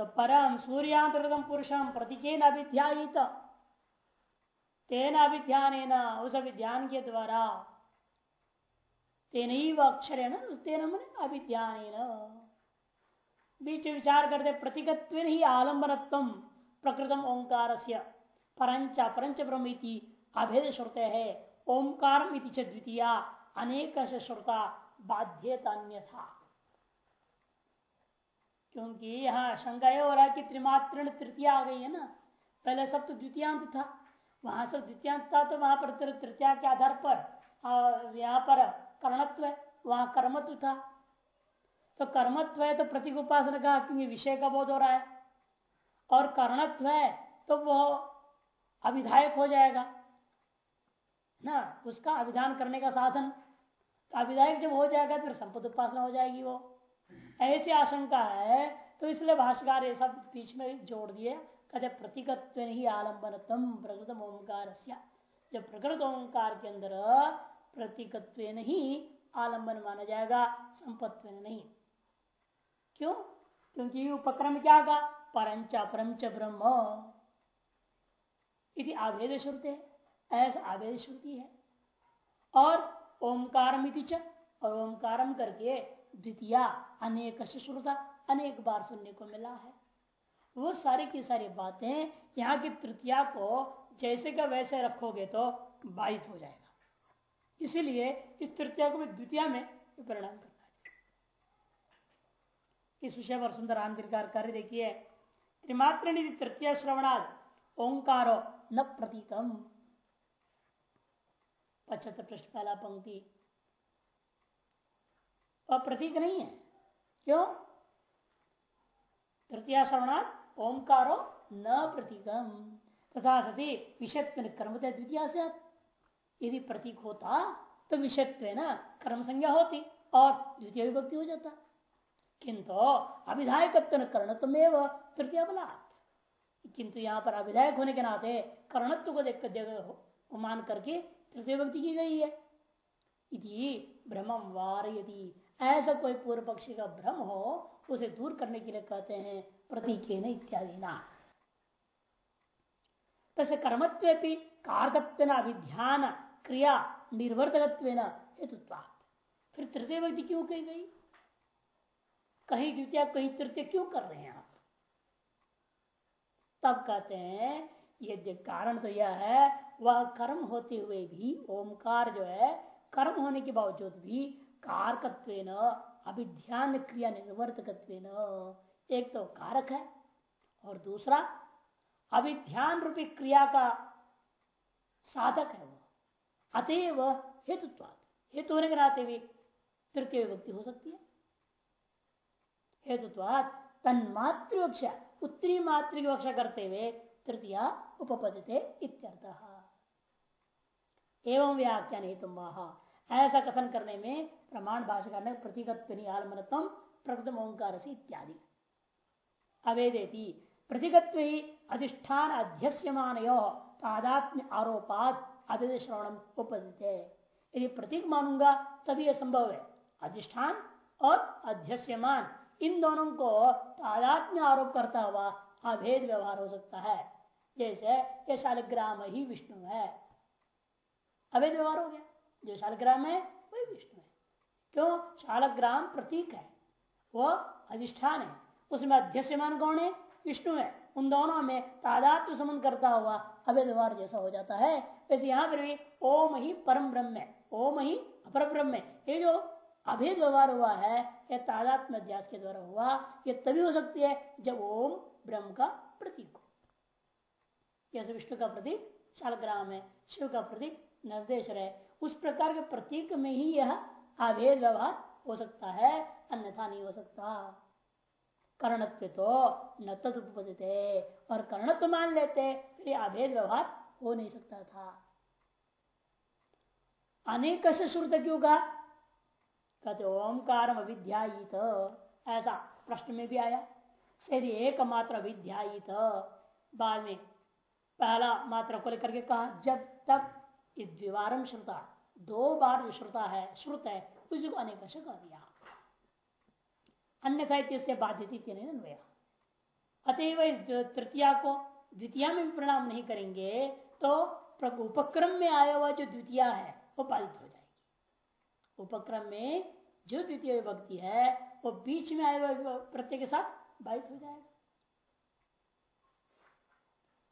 तो परम सूर्यांतरतम पुरुषम प्रतिकेन अभिध्यायित। तेन अभिध्यान उस अभिध्यान के द्वारा तेन ही अक्षर है ना तेन मैंने अभिध्यान बीच विचार करते प्रतिगत्व ही आलम्बनत्व प्रकृतम ओंकार से परंच परंच ब्रह्म अभेद श्रुते है ओंकार द्वितीय अनेक श्रुता बाध्यता था क्योंकि यहाँ शंका यह हो रहा है कि त्रिमात्र तृतीय आ गई है ना? पहले सब तो द्वितीयांत था। वहाँ सब द्वितीयांत था तो वहाँ पर तृतीया के आधार पर यहाँ पर कर्णत्व है, वहाँ कर्मत्व था। तो कर्मत्व है तो प्रतीक उपासना का, क्योंकि विषय का बोध हो रहा है। और कर्णत्व है तो वह अविधायक हो जाएगा, ना? उसका अभिधान करने का साधन। तो अविधायक जब हो जाएगा तो संपद उपासना हो जाएगी वो। ऐसी आशंका है तो इसलिए भाष्यकार ये सब बीच में जोड़ दिए। कहते प्रतीकत्व नहीं आलंबन तम प्रकृत ओंकार जब प्रकृत ओंकार के अंदर प्रतीकत्व नहीं आलंबन माना जाएगा संपत्व नहीं। क्यों? क्योंकि उपक्रम क्या का परंच परंच ब्रह्म। इति आवेद श्रुति है। ऐसा आवेद श्रुति है। और ओंकार और ओंकारम करके द्वितीय अनेक श्रुता अनेक बार सुनने को मिला है। वो सारी की सारी बातें यहाँ की तृतीया को जैसे का वैसे रखोगे तो बाधित हो जाएगा। इसीलिए इस तृतीया को भी द्वितीय में परिणाम करना चाहिए। इस विषय पर सुंदर आंतरिकार कार्य देखिए। त्रिमात्र तृतीय श्रवणाद, ओंकारो न प्रतीकम पचहत्तर पृष्ठ पहला पंक्ति प्रतीक नहीं है। क्यों? तृतीय श्रवणात ओंकारो न प्रतीकम तथा सती विषयत्व कर्म द्वितीय से यदि प्रतीक होता तो विषयत्व ना कर्म संज्ञा होती और द्वितीय विभक्ति हो जाता। किंतु अभिधायकत्व कर्णत्व तृतीय बला किंतु यहाँ पर अभिधायक होने के नाते कर्णत्व को देख जगह मान करके तृतीय विभक्ति की गई है। इति भ्रम वार यदि ऐसा कोई पूर्व पक्षी का भ्रम हो, उसे दूर करने के लिए कहते हैं प्रतीक इत्यादि ना। तसे कर्मत्व कारकत्व अभिध्यान क्रिया निर्वर्तकत्व हेतुत्वा फिर तृतीय व्यक्ति क्यों कही गई? कहीं द्वितीय, कहीं तृतीय क्यों कर रहे हैं आप? तब कहते हैं ये कारण तो यह है, वह कर्म होते हुए भी ओमकार जो है, कर्म होने के बावजूद भी कारकत्व अभिध्यान क्रिया निर्वर्तकत्व एक तो कारक है, और दूसरा अभिध्यान रूपी क्रिया का साधक है वो। अतएव हेतुत्वाद हेतु होने के नाते भी तृतीय विभक्ति हो सकती है। हेतुत्वाद तन्मातृक्षा उत्तरी मातृ की रक्षा करते हुए तृतीय उपपदते इत्यर्थ। एवं व्याख्यान हेतु ऐसा कथन करने में प्रमाण भाषा करने प्रतीकत्व आलमनत्म प्रकृतम ओंकार से इत्यादि। अवेदेति, प्रतिगत्व ही अधिष्ठान अध्यस्यमान तादात्म्य आरोपात अद्वैत श्रवणम उपदित यदि प्रतीक मानूँगा, तभी यह संभव है। अधिष्ठान और अध्यस्यमान, इन दोनों को तादात्म्य आरोप करता हुआ अभेद व्यवहार हो सकता है। जैसे ये शालग्राम ही विष्णु है। अभेद व्यवहार हो गया। जो शालग्राम है, वही विष्णु है। क्यों? शालग्राम प्रतीक है, वो अधिष्ठान है। उसमें अध्यस्यमान कौन है? विष्णु है। उन दोनों में तादात्म्य संबंध करता हुआ अभेद व्यवहार जैसा हो जाता है। वैसे यहाँ पर भी ओम ही परम ब्रह्म है। ओम ही अपर ब्रह्म है। ये जो अभेद व्यवहार हुआ है यह तादात्म अध्यास के द्वारा हुआ, ये तभी हो सकती है जब ओम ब्रह्म का प्रतीक हो। जैसे विष्णु का प्रतीक, शालग्राम है। शिव का प्रतीक निर्देश है। उस प्रकार के प्रतीक में ही यह अभेद व्यवहार हो सकता है, अन्यथा नहीं हो सकता। कर्णत्व तो न तदुपदित और कर्णत्व मान लेते, फिर अभेद व्यवहार हो नहीं सकता था। अनेक से श्रुत क्यों का कहते ओंकार विद्यायित ऐसा प्रश्न में भी आया। यदि एक मात्र विद्यायित बाद में पहला मात्रा को लेकर के कहा, जब तक इस द्विवारम श्रुता, दो बार जो श्रुता है, श्रुत है, उसी को अनेक कह दिया। अन्यथा इससे बाधित अतएव इस तृतीया को द्वितीय में भी प्रणाम नहीं करेंगे तो उपक्रम में आया हुआ जो द्वितीय है, वो बाधित हो जाएगी। उपक्रम में जो द्वितीय विभक्ति है, वो बीच में आए हुए प्रत्यय के साथ बाधित हो जाएगा।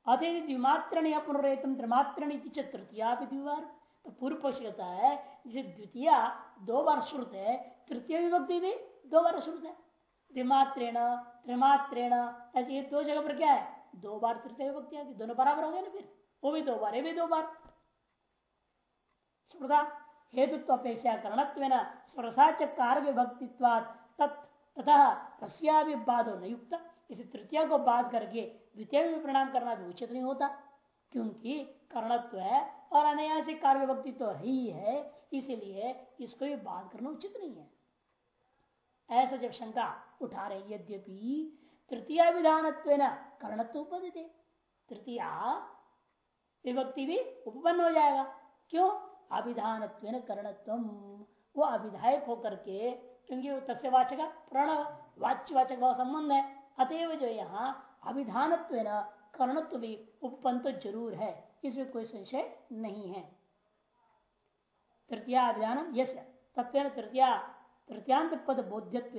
अतः द्विमात्र पुनरेतम त्रिमात्र तृतीया द्विवार। तो पूर्व पक्ष कहता है जिसे द्वितीय दो बार श्रुत है तृतीय विभक्ति भी दो बार श्रुत। है द्विमात्रेण, त्रिमात्रेण, ऐसे ये दो जगह पर क्या है? दो बार तृतीय विभक्ति आती, दोनों बराबर हो गए ना फिर। वो भी दो बार, ये भी दो बार। स्मृता हेतुत्व अपेक्षा करणत्व स्वरसाच कार्य विभक्तित्वाद तथा तस्या भी बाधो न इस तृतीय को बाध करके द्वितीय में प्रणाम करना भी उचित नहीं होता, क्योंकि कर्णत्व है और अनयासिक कार्य विभक्ति तो ही है, इसीलिए इसको भी बाध करना उचित नहीं है। ऐसा जब शंका उठा रहे, यद्यपि तृतीय विधान कर्णत्व उपदित, तृतीय विभक्ति भी उपपन्न हो जाएगा। क्यों? अभिधान कर्णत्व वो अभिधायक होकर के, क्योंकि वो तस्वाचक प्रण वाच्य वाचक भाव संबंध है। अतएव जो यहाँ अभिधान कर्णत्व भी उपपन तो ज़रूर है, इसमें कोई संशय नहीं है। तृतीय अभिधान यश तत्व तृतीया तृतीयांत पद बोध्यत्व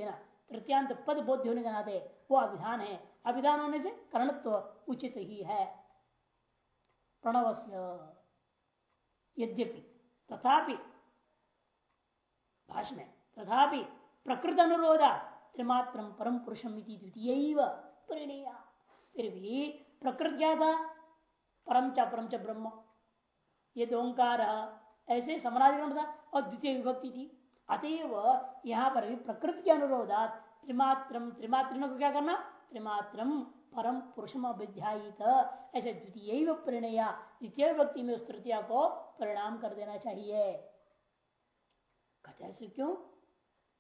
तृतीयांत पद बोध्य होने के नाते वो अभिधान है। अभिधान होने से कर्णत्व उचित ही है। प्रणवस्य यद्यपि, तथापि भाष में, तथापि प्रकृत अनुरोधा त्रिमात्र परम पुरुषम द्वितीय परिणया फिर भी प्रकृत क्या था परम च परम च ब्रह्म ये ओंकार ऐसे समानाधिकरण था और द्वितीय विभक्ति थी अतएव यहाँ पर भी प्रकृति के अनुरोधात त्रिमात्रम त्रिमात्र को क्या करना त्रिमात्रम परम पुरुषम अभिध्यायित ऐसे द्वितीय परिणया द्वितीय व्यक्ति में उस तृतीया को परिणाम कर देना चाहिए ऐसे क्यों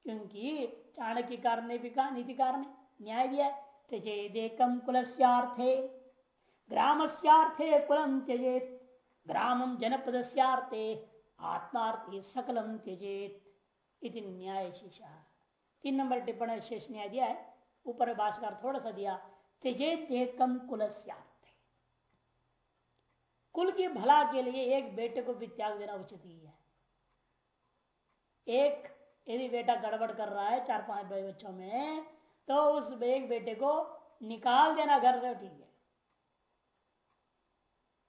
क्योंकि चाणक्य कारण ने भी कहा नीति कारण। न्याय दिया त्यजेदेकम कुलस्यार्थे। ग्रामस्यार्थे कुलम त्यजेत। ग्रामम जनपद आत्मार्थी सकलम त्यजेत। इति न्याय शिक्षा तीन नंबर टिप्पणी शेष न्याय दिया है। ऊपर भाषकर थोड़ा सा दिया। त्यजेत एकम कुलस्यार्थे। कुल की भला के लिए एक बेटे को भी त्याग देना उचित ही है। एक यदि बेटा गड़बड़ कर रहा है चार पाँच बच्चों में तो उस एक बेटे को निकाल देना घर से, ठीक है।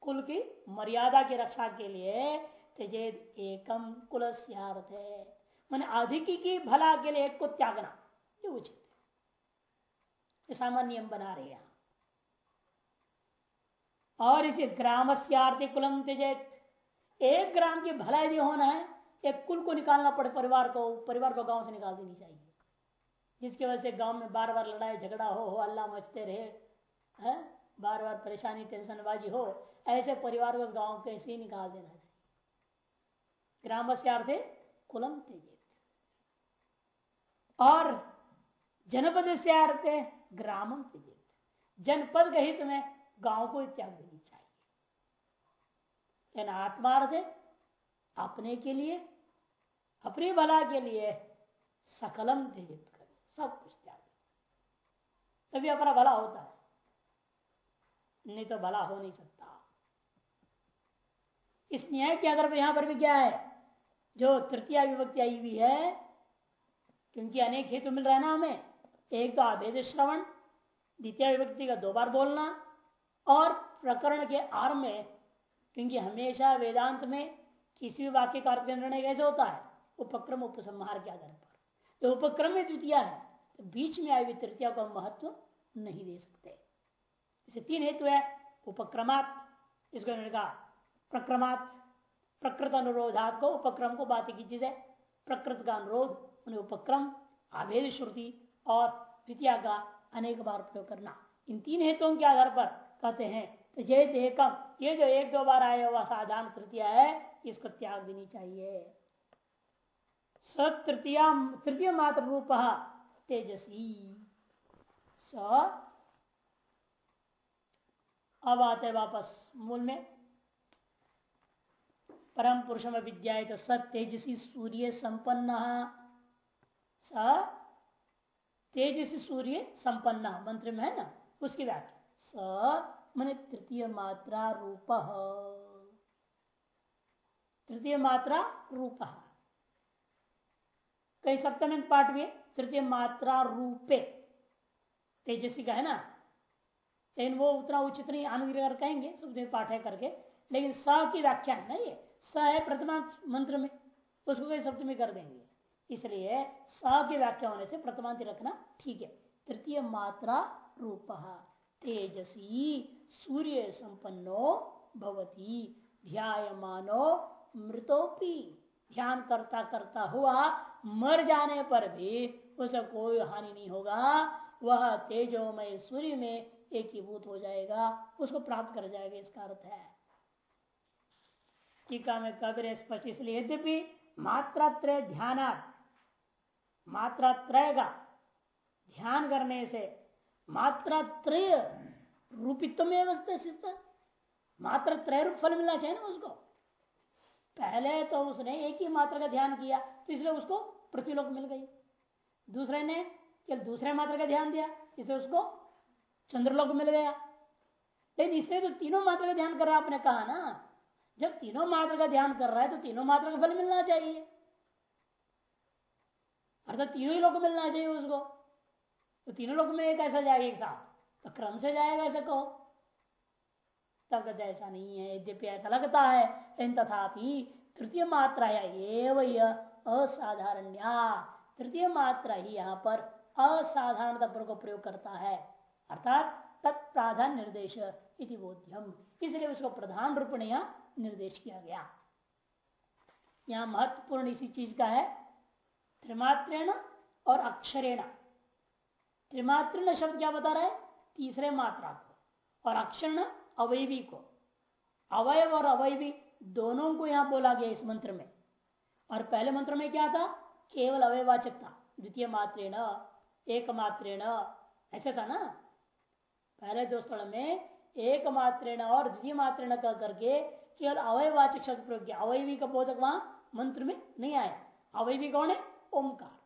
कुल की मर्यादा की रक्षा के लिए त्यजेद एकम कुल है। मैंने अधिक की भला के लिए एक को त्यागना, ये उचित है। सामान्य नियम बना रहे हैं। और इसे ग्राम से आर्थिक कुलम त्यजेत एक ग्राम की भला यदि होना है एक कुल को निकालना पड़े परिवार को परिवार को गाँव से निकाल देनी चाहिए। जिसकी वजह से गाँव में बार बार लड़ाई, झगड़ा हो हो, अल्लाह मचते रहे, है? बार बार परेशानी, टेंशनबाजी हो, ऐसे परिवार को गाँव कैसे ही निकाल देना चाहिए। ग्राम से कुलम तेजित और जनपद से अर्थे ग्रामम तेजित जनपद के हित में गाँव को त्याग देनी चाहिए। आत्मार्थ अपने के लिए, अपने भला के लिए सकलम त्यजित कर। सब कुछ त्याग तभी अपना भला होता है। नहीं तो भला हो नहीं सकता। इस न्याय के आधार पर यहाँ पर भी क्या है? जो तृतीय विभक्ति आई हुई है, क्योंकि अनेक हेतु मिल रहा है ना हमें। एक तो आवेद श्रवण, द्वितीय विभक्ति का दो बार बोलना, और प्रकरण के आरंभ में, क्योंकि हमेशा वेदांत में किसी भी वाक्य का अर्थ निर्णय कैसे होता है? उपक्रम, उपसंहार के आधार पर। तो उपक्रम में द्वितीय है तो बीच में आई हुई तृतीय को महत्व नहीं दे सकते। इसे तीन हेतु है, उपक्रमात इसको कहा, प्रक्रमात, प्रकृत अनुरोधात को, उपक्रम को बात की चीज़ है। प्रकृत का अनुरोध, उन्हें उपक्रम, आवेद श्रुति और द्वितीय का अनेक बार प्रयोग करना। इन तीन हेतुओं के आधार पर कहते हैं तो जय एकम, ये जो एक दो बार आया हुआ साधारण तृतीय है इसको त्याग देनी चाहिए। सतृतीय तृतीय मात्र रूप तेजसी। स अब आते वापस, मूल में। परम पुरुषम विद्या तो स तेजसी सूर्य संपन्न। स तेजसी सूर्य संपन्न, मंत्र में है ना? उसकी व्याख्या। स, मन तृतीय मात्रा रूप। तृतीय मात्रा रूप। कई सप्तम पाठ में तृतीय मात्रा रूपे। तेजस्वी का है ना? लेकिन वो उतना उचित नहीं, आनंद कहेंगे, सुखदेव पाठ है करके। लेकिन स की व्याख्या है ना ये? स है प्रथमा मंत्र में, उसको कहीं सप्तमी कर देंगे। इसलिए स की व्याख्या होने से प्रथमांति रखना ठीक है। तृतीय मात्रा रूप। तेजसी, सूर्य संपन्नो भवती, ध्यायमानो मृतोपी ध्यान करता करता हुआ मर जाने पर भी उसे कोई हानि नहीं होगा। वह तेजोमय सूर्य में एकीभूत हो जाएगा। उसको प्राप्त कर जाएगा, इसका अर्थ है। टीका में कबीर स्पष्ट इसलिए, यद्यपि मात्रा मात्रात्रय ध्यान मात्रात्रय का ध्यान करने से मात्रात्रय रूपित्व में अवस्था मात्र त्रय रूप फल मिलना चाहिए ना उसको। पहले तो उसने एक ही मात्रा का ध्यान किया तो इसलिए उसको पृथ्वीलोक मिल गई। दूसरे ने केवल दूसरे मात्रा का ध्यान दिया इसलिए उसको चंद्रलोक मिल गया। लेकिन इसने तो तीनों मात्रा का ध्यान कर रहा आपने कहा ना, जब तीनों मात्रा का ध्यान कर रहा है तो तीनों मात्रा का फल मिलना चाहिए। अर्थात तीनों ही लोग मिलना चाहिए उसको। तो तीनों लोग में एक ऐसा जाएगा एक साथ। तो क्रम से जाएगा ऐसा कहो। तब कहते ऐसा नहीं है, यद्यपि ऐसा लगता है, लेकिन तथापि तृतीय मात्रा है असाधारण्या, तृतीय मात्रा ही यहाँ पर असाधारण तत्पर को प्रयोग करता है। अर्थात तत्प्राधान निर्देश इति बोध्यम। इसलिए उसको प्रधान रूप में यहाँ निर्देश किया गया। यहाँ महत्वपूर्ण इसी चीज़ का है, त्रिमात्रेण और अक्षरेण। त्रिमात्रण शब्द क्या बता रहा है? तीसरे मात्रा को। और अक्षर अवयवी को। अवयव और अवयवी दोनों को यहाँ बोला गया इस मंत्र में। और पहले मंत्र में क्या था? केवल अवयवाचक था। द्वितीय मात्रेण एक मात्रेण ऐसा था ना? पहले दो स्थल में एक मात्रेण और द्वितीय मात्रेण कह करके केवल अवयवाचक शब्द प्रयोग किया। अवयवी का बोधक वहाँ मंत्र में नहीं आया। अवयवी कौन है? ओमकार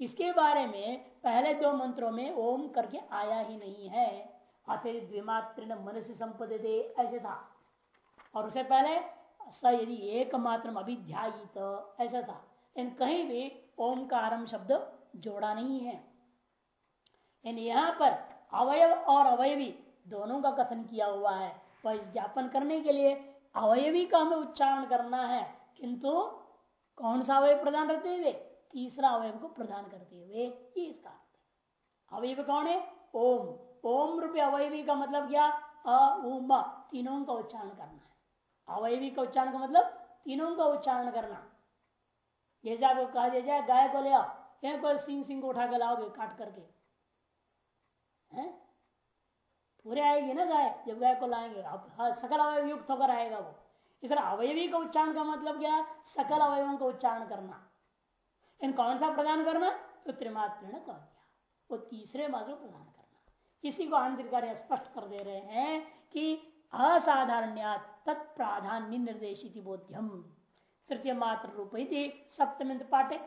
इसके बारे में पहले दो मंत्रों में ओम करके आया ही नहीं है। अतिरिक्त द्विमात्र मनुष्य संपद दे ऐसे था। और उससे पहले स यदि एक मात्र अभिध्यायित, ऐसा था। इन कहीं भी ओमकारम शब्द जोड़ा नहीं है। इन यहाँ पर अवयव और अवयवी दोनों का कथन किया हुआ है। वह ज्ञापन करने के लिए अवयवी का हमें उच्चारण करना है। किंतु कौन सा अवयव प्रदान करते हुए? तीसरा अवयव को प्रदान करते हुए। ये इसका अवयव कौन है? ओम। ओम रूपी अवयवी का मतलब क्या? अ तीनों का उच्चारण करना है। अवयवी का उच्चारण का मतलब तीनों का उच्चारण करना। जैसे आपको कहा दिया जाए गाय को ले आओ कोई सिंह सिंह को उठा के लाओगे काट करके। है? पूरे आएगी ना गाय जब गाय को लाएँगे। हाँ, सकल अवयव युक्त होकर आएगा वो। इस तरह अवयवी का उच्चारण का मतलब क्या? सकल अवयवों का उच्चारण करना। इन कौन सा प्रदान करना तो त्रिमात्र कह दिया वो तीसरे मात्र प्रदान इसी को आनंद स्पष्ट कर दे रहे हैं कि असाधारण्या तत्प्राधान्य निर्देशित बोध्यम। तृतीय मात्र रूप सप्तम पाठे।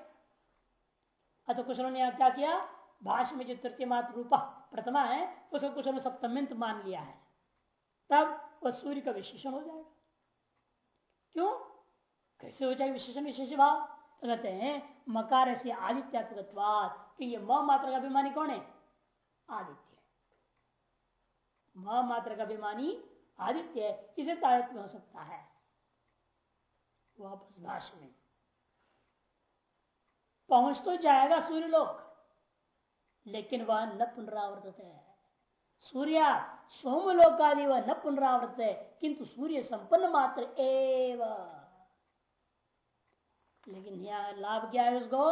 अतो कुछ ने क्या किया, भाष्य में जो तृतीय मात्र रूप प्रथमा है, उसको ने सप्तमित मान लिया है। तब वह सूर्य का विशेषण हो जाएगा। क्यों? कैसे हो जाएगा विशेषण, विशेष भाव? तो कहते हैं मकार से आदित्यात्मकवाद क्योंकि म मात्र का अभिमानी कौन है? आदित्य। मात्र का अभिमानी आदित्य इसे तारत्म हो सकता है। वापस भाष्य में। पहुँच तो जाएगा सूर्य लोक लेकिन वह न पुनरावर्तित है। सूर्य सोमलोक आदि वह न पुनरावर्त है, किंतु सूर्य संपन्न मात्र एवं। लेकिन यहाँ लाभ क्या है उसको?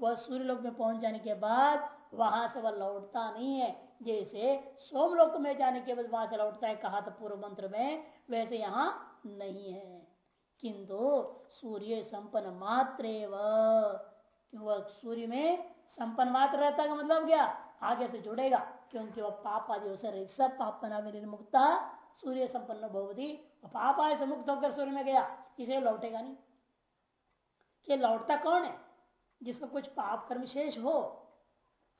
वह सूर्य लोक में पहुँच जाने के बाद वहाँ से वह लौटता नहीं है। जैसे सोमलोक में जाने के बाद वहाँ से लौटता है, कहा था पूर्व मंत्र में, वैसे यहाँ नहीं है। किंतु सूर्य संपन्न मात्र वह सूर्य में संपन्न मात्र रहता का मतलब क्या? आगे से जुड़ेगा, क्योंकि वह पाप आदि सब पाप निर्मुक्ता सूर्य संपन्न भवती पाप आदि से मुक्त होकर सूर्य में गया इसे लौटेगा नहीं। कि लौटता कौन है? जिसका कुछ पाप कर्म शेष हो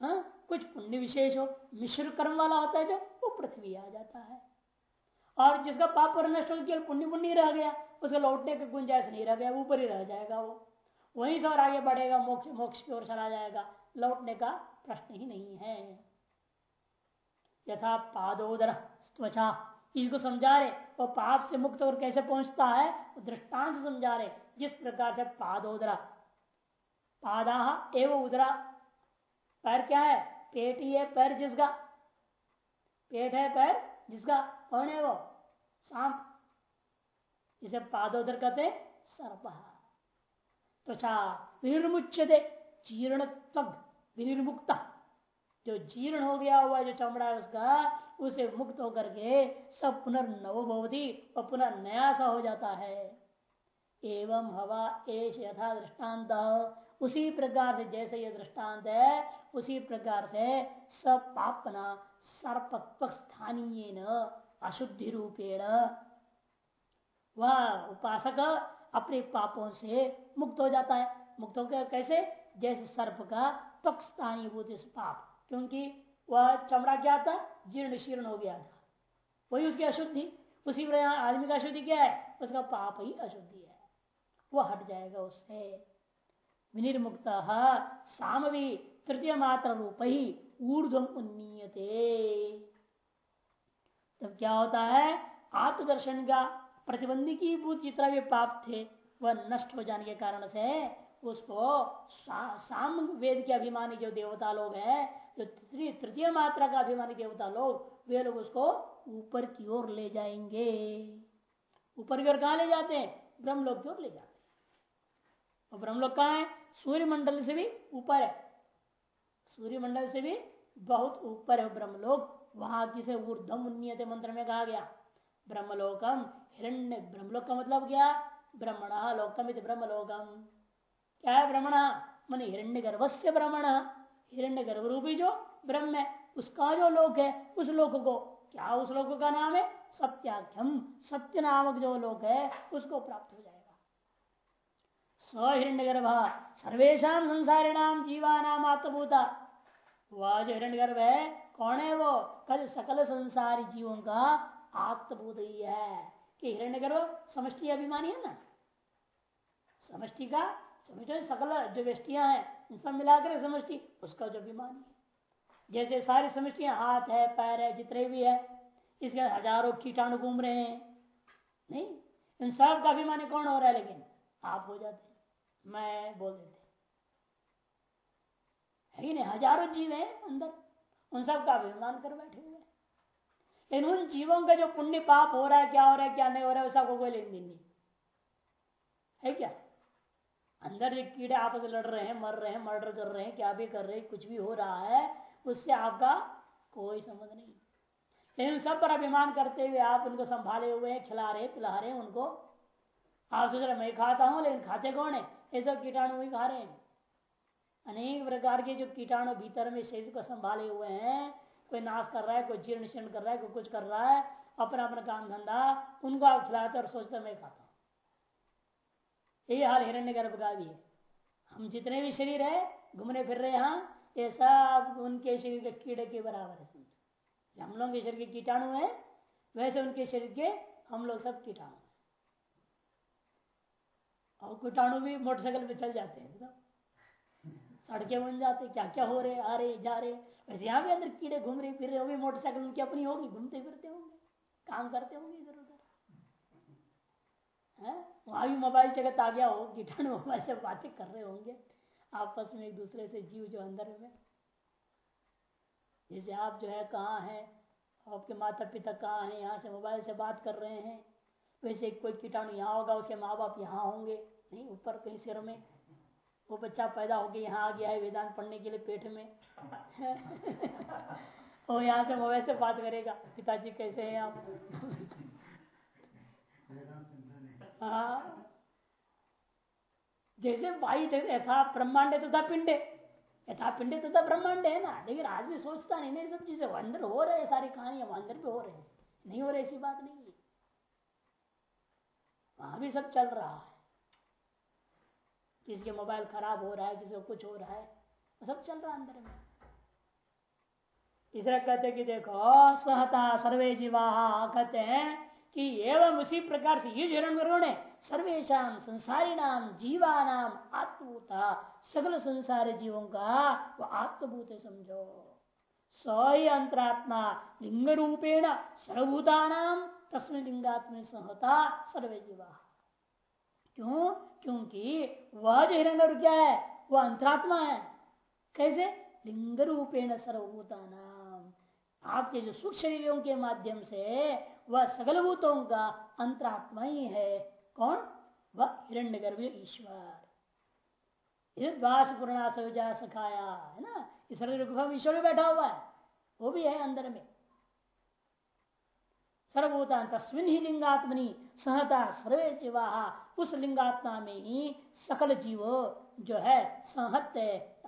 हा? कुछ पुण्य विशेष हो, मिश्र कर्म वाला होता है जो, वो पृथ्वी आ जाता है। और जिसका पाप पर नष्ट हो गया पुण्य पुण्य रह गया, उसका लौटने का गुंजाइश नहीं रह गया, ऊपर ही रह जाएगा वो। वहीं से और आगे बढ़ेगा, मोक्ष मोक्ष की ओर चला जाएगा। लौटने का प्रश्न ही नहीं है। यथा पादोदर त्वचा, इसको समझा रहे, वो पाप से मुक्त और कैसे पहुँचता है दृष्टांत समझा रहे, जिस प्रकार से पादोदरा पादा एवं उदरा पैर क्या है? पेट ही है पैर जिसका? पेट है पैर जिसका? कौन है वो? सांप। जिसे पादोदर कहते सर्प। त्वचा विनिर्मुच्यते जीर्ण विनिर्मुक्ता। जो जीर्ण हो गया हुआ, जो चमड़ा है उसका, उसे मुक्त होकर के सब पुनर्नव भवती और पुनः नया सा हो जाता है। एवं हवा एश यथा दृष्टांत। उसी प्रकार से जैसे ये दृष्टांत है, उसी प्रकार से सब पापना सर्पत्व स्थानीय अशुद्धि रूपेण वह उपासक अपने पापों से मुक्त हो जाता है। मुक्त हो गया कैसे? जैसे सर्प का पक्ष स्थानीय पाप, क्योंकि वह चमड़ा क्या था, जीर्ण शीर्ण हो गया था। वही उसकी अशुद्धि। उसी प्रकार आदमी का अशुद्धि क्या है? उसका पाप ही अशुद्धि है। वह हट जाएगा उससे। विनिर्मुक्त सामवी तृतीय मात्र रूप ही ऊर्धम उन्नीयते तब क्या होता है आत्मदर्शन का प्रतिबंधी की भूत जितना भी पाप थे वह नष्ट हो जाने के कारण से उसको सा, साम वेद के अभिमानी जो देवता लोग हैं जो तृतीय मात्रा का अभिमानी देवता लोग वे लोग उसको ऊपर की ओर ले जाएँगे। ऊपर की ओर कहा ले जाते हैं? ब्रह्मलोक की ओर ले जाते हैं। और ब्रह्मलोक कहा है? सूर्य मंडल से भी ऊपर है। सूर्य मंडल से भी बहुत ऊपर है ब्रह्मलोक। वहाँ किसे? ऊर्धम उन्नीयते मंत्र में कहा गया। ब्रह्मलोकम हिरण्य, ब्रह्मलोक का मतलब क्या? ब्रह्मण लोकम ब्रह्मलोकम। क्या है ब्रह्मण? मन हिरण्य गर्भस्य ब्रह्मण। हिरण्य गर्भ रूपी जो ब्रह्म है, उसका जो लोक है, उस लोक को क्या? उस लोक का नाम है सत्याख्यम। सत्य नामक जो लोक है, उसको प्राप्त हो जाएगा। स हिरण्य गर्भ सर्वेशा संसारिणाम जीवानाम आत्मभूता। वह जो हिरण्य गर्भ है कौन है वो? कल सकल संसारी जीवों का आत्मभूत ही। है कि हिरण्य गर्भ समष्टि अभिमानी है ना? समष्टि का? समझो सकल जो व्यष्टिया है सब मिलाकर समष्टि, उसका जो अभिमानी है। जैसे सारी समष्टियाँ, हाथ है, पैर है, जितने भी है, इसके हज़ारों कीटाणु घूम रहे हैं। नहीं, इन सब का अभिमानी कौन हो रहा है लेकिन आप हो जाते मैं बोल देते है। ही नहीं हज़ारों जीव है अंदर। उन सब का अभिमान कर बैठे हुए लेकिन उन जीवों का जो पुण्य पाप हो रहा है, क्या हो रहा है, क्या नहीं हो रहा है उसका कोई लेन देन नहीं। है क्या? अंदर जो कीड़े आपस लड़ रहे हैं, मर रहे हैं, मर्डर कर रहे हैं, क्या भी कर रहे हैं, कुछ भी हो रहा है, उससे आपका कोई संबंध नहीं। लेकिन सब पर अभिमान करते हुए आप उनको संभाले हुए हैं, खिला रहे, पिला रहे हैं, उनको। आप सोच रहे मैं खाता हूँ, लेकिन खाते कौन है? ये सब कीटाणु ही खा रहे हैं। अनेक प्रकार के जो कीटाणु भीतर में शरीर को संभाले हुए हैं, कोई नाश कर रहा है, कोई जीर्ण शीर्ण कर रहा है, कोई कुछ कर रहा है, अपना अपना काम धंधा उनको आप खिलाते और सोचते मैं खाता हूँ। यही हाल हिरण्य गर्भ का भी है। हम जितने भी शरीर है, घूमने फिर रहे यहाँ ये सब उनके शरीर के कीड़े के बराबर है। हम लोग के शरीर के कीटाणु है, वैसे उनके शरीर के हम लोग सब कीटाणु और कीटाणु भी मोटरसाइकिल पे चल जाते हैं सड़कें बन जाते क्या क्या हो रहे आ रहे जा रहे वैसे यहाँ भी अंदर कीड़े घूम रहे फिर रहे होगी, मोटरसाइकिल उनकी अपनी होगी, घूमते फिरते होंगे, काम करते होंगे इधर उधर। वहाँ भी मोबाइल जगत आ गया हो, कीटाणु मोबाइल से बातें कर रहे होंगे, आपस में एक दूसरे से जीव जो अंदर में। जैसे आप जो है, कहाँ हैं? आपके माता पिता कहाँ हैं? यहाँ से मोबाइल से बात कर रहे हैं। वैसे कोई कीटाणु यहाँ होगा उसके माँ बाप यहाँ होंगे। नहीं ऊपर कहीं सिर में वो बच्चा पैदा होके यहाँ आ गया है वेदांत पढ़ने के लिए पेट में। वो यहाँ से मोबाइल से बात करेगा पिताजी कैसे हैं आप? हाँ। जैसे भाई यथा ब्रह्मांड है तथा पिंडे। यथा पिंडे तथा ब्रह्मांड है ना। लेकिन आदमी सोचता नहीं नहीं सब चीज़ें अंदर हो रहे सारी कहानियाँ अंदर भी हो रहे हैं। नहीं हो रही ऐसी बात नहीं है। वहाँ भी सब चल रहा है। किसी के मोबाइल खराब हो रहा है, किसी को कुछ हो रहा है सब चल रहा है अंदर में। इसलिए कहते कि देखो सहता सर्वे जीवा कहते हैं कि एवं उसी प्रकार से ये हिरण ने सर्वेशा संसारी नाम जीवा नाम आत्मभूता, सकल संसारी जीवों का वो आत्मभूत समझो। सही अंतरात्मा लिंग रूपेण सर्वभूता नाम तस्में लिंगात्म सहता सर्वे जीवा। क्यों? क्योंकि वह जो हिरण्य क्या है, वह अंतरात्मा है। कैसे? लिंग रूपेण सर्वभूता नाम आपके जो सूक्ष्म शरीरों के माध्यम से वह सगल भूतों का अंतरात्मा ही है। कौन? वह हिरण्य गर्भ ईश्वर द्वास पूर्णा सखाया, है ना? इस शरीर ईश्वर भी बैठा हुआ है। वो भी है अंदर में। सर्वभूता तस्मिन ही लिंगात्मनि, सहता सर्वे जीवा उस लिंगात्मा में ही सकल जीव जो है, संहत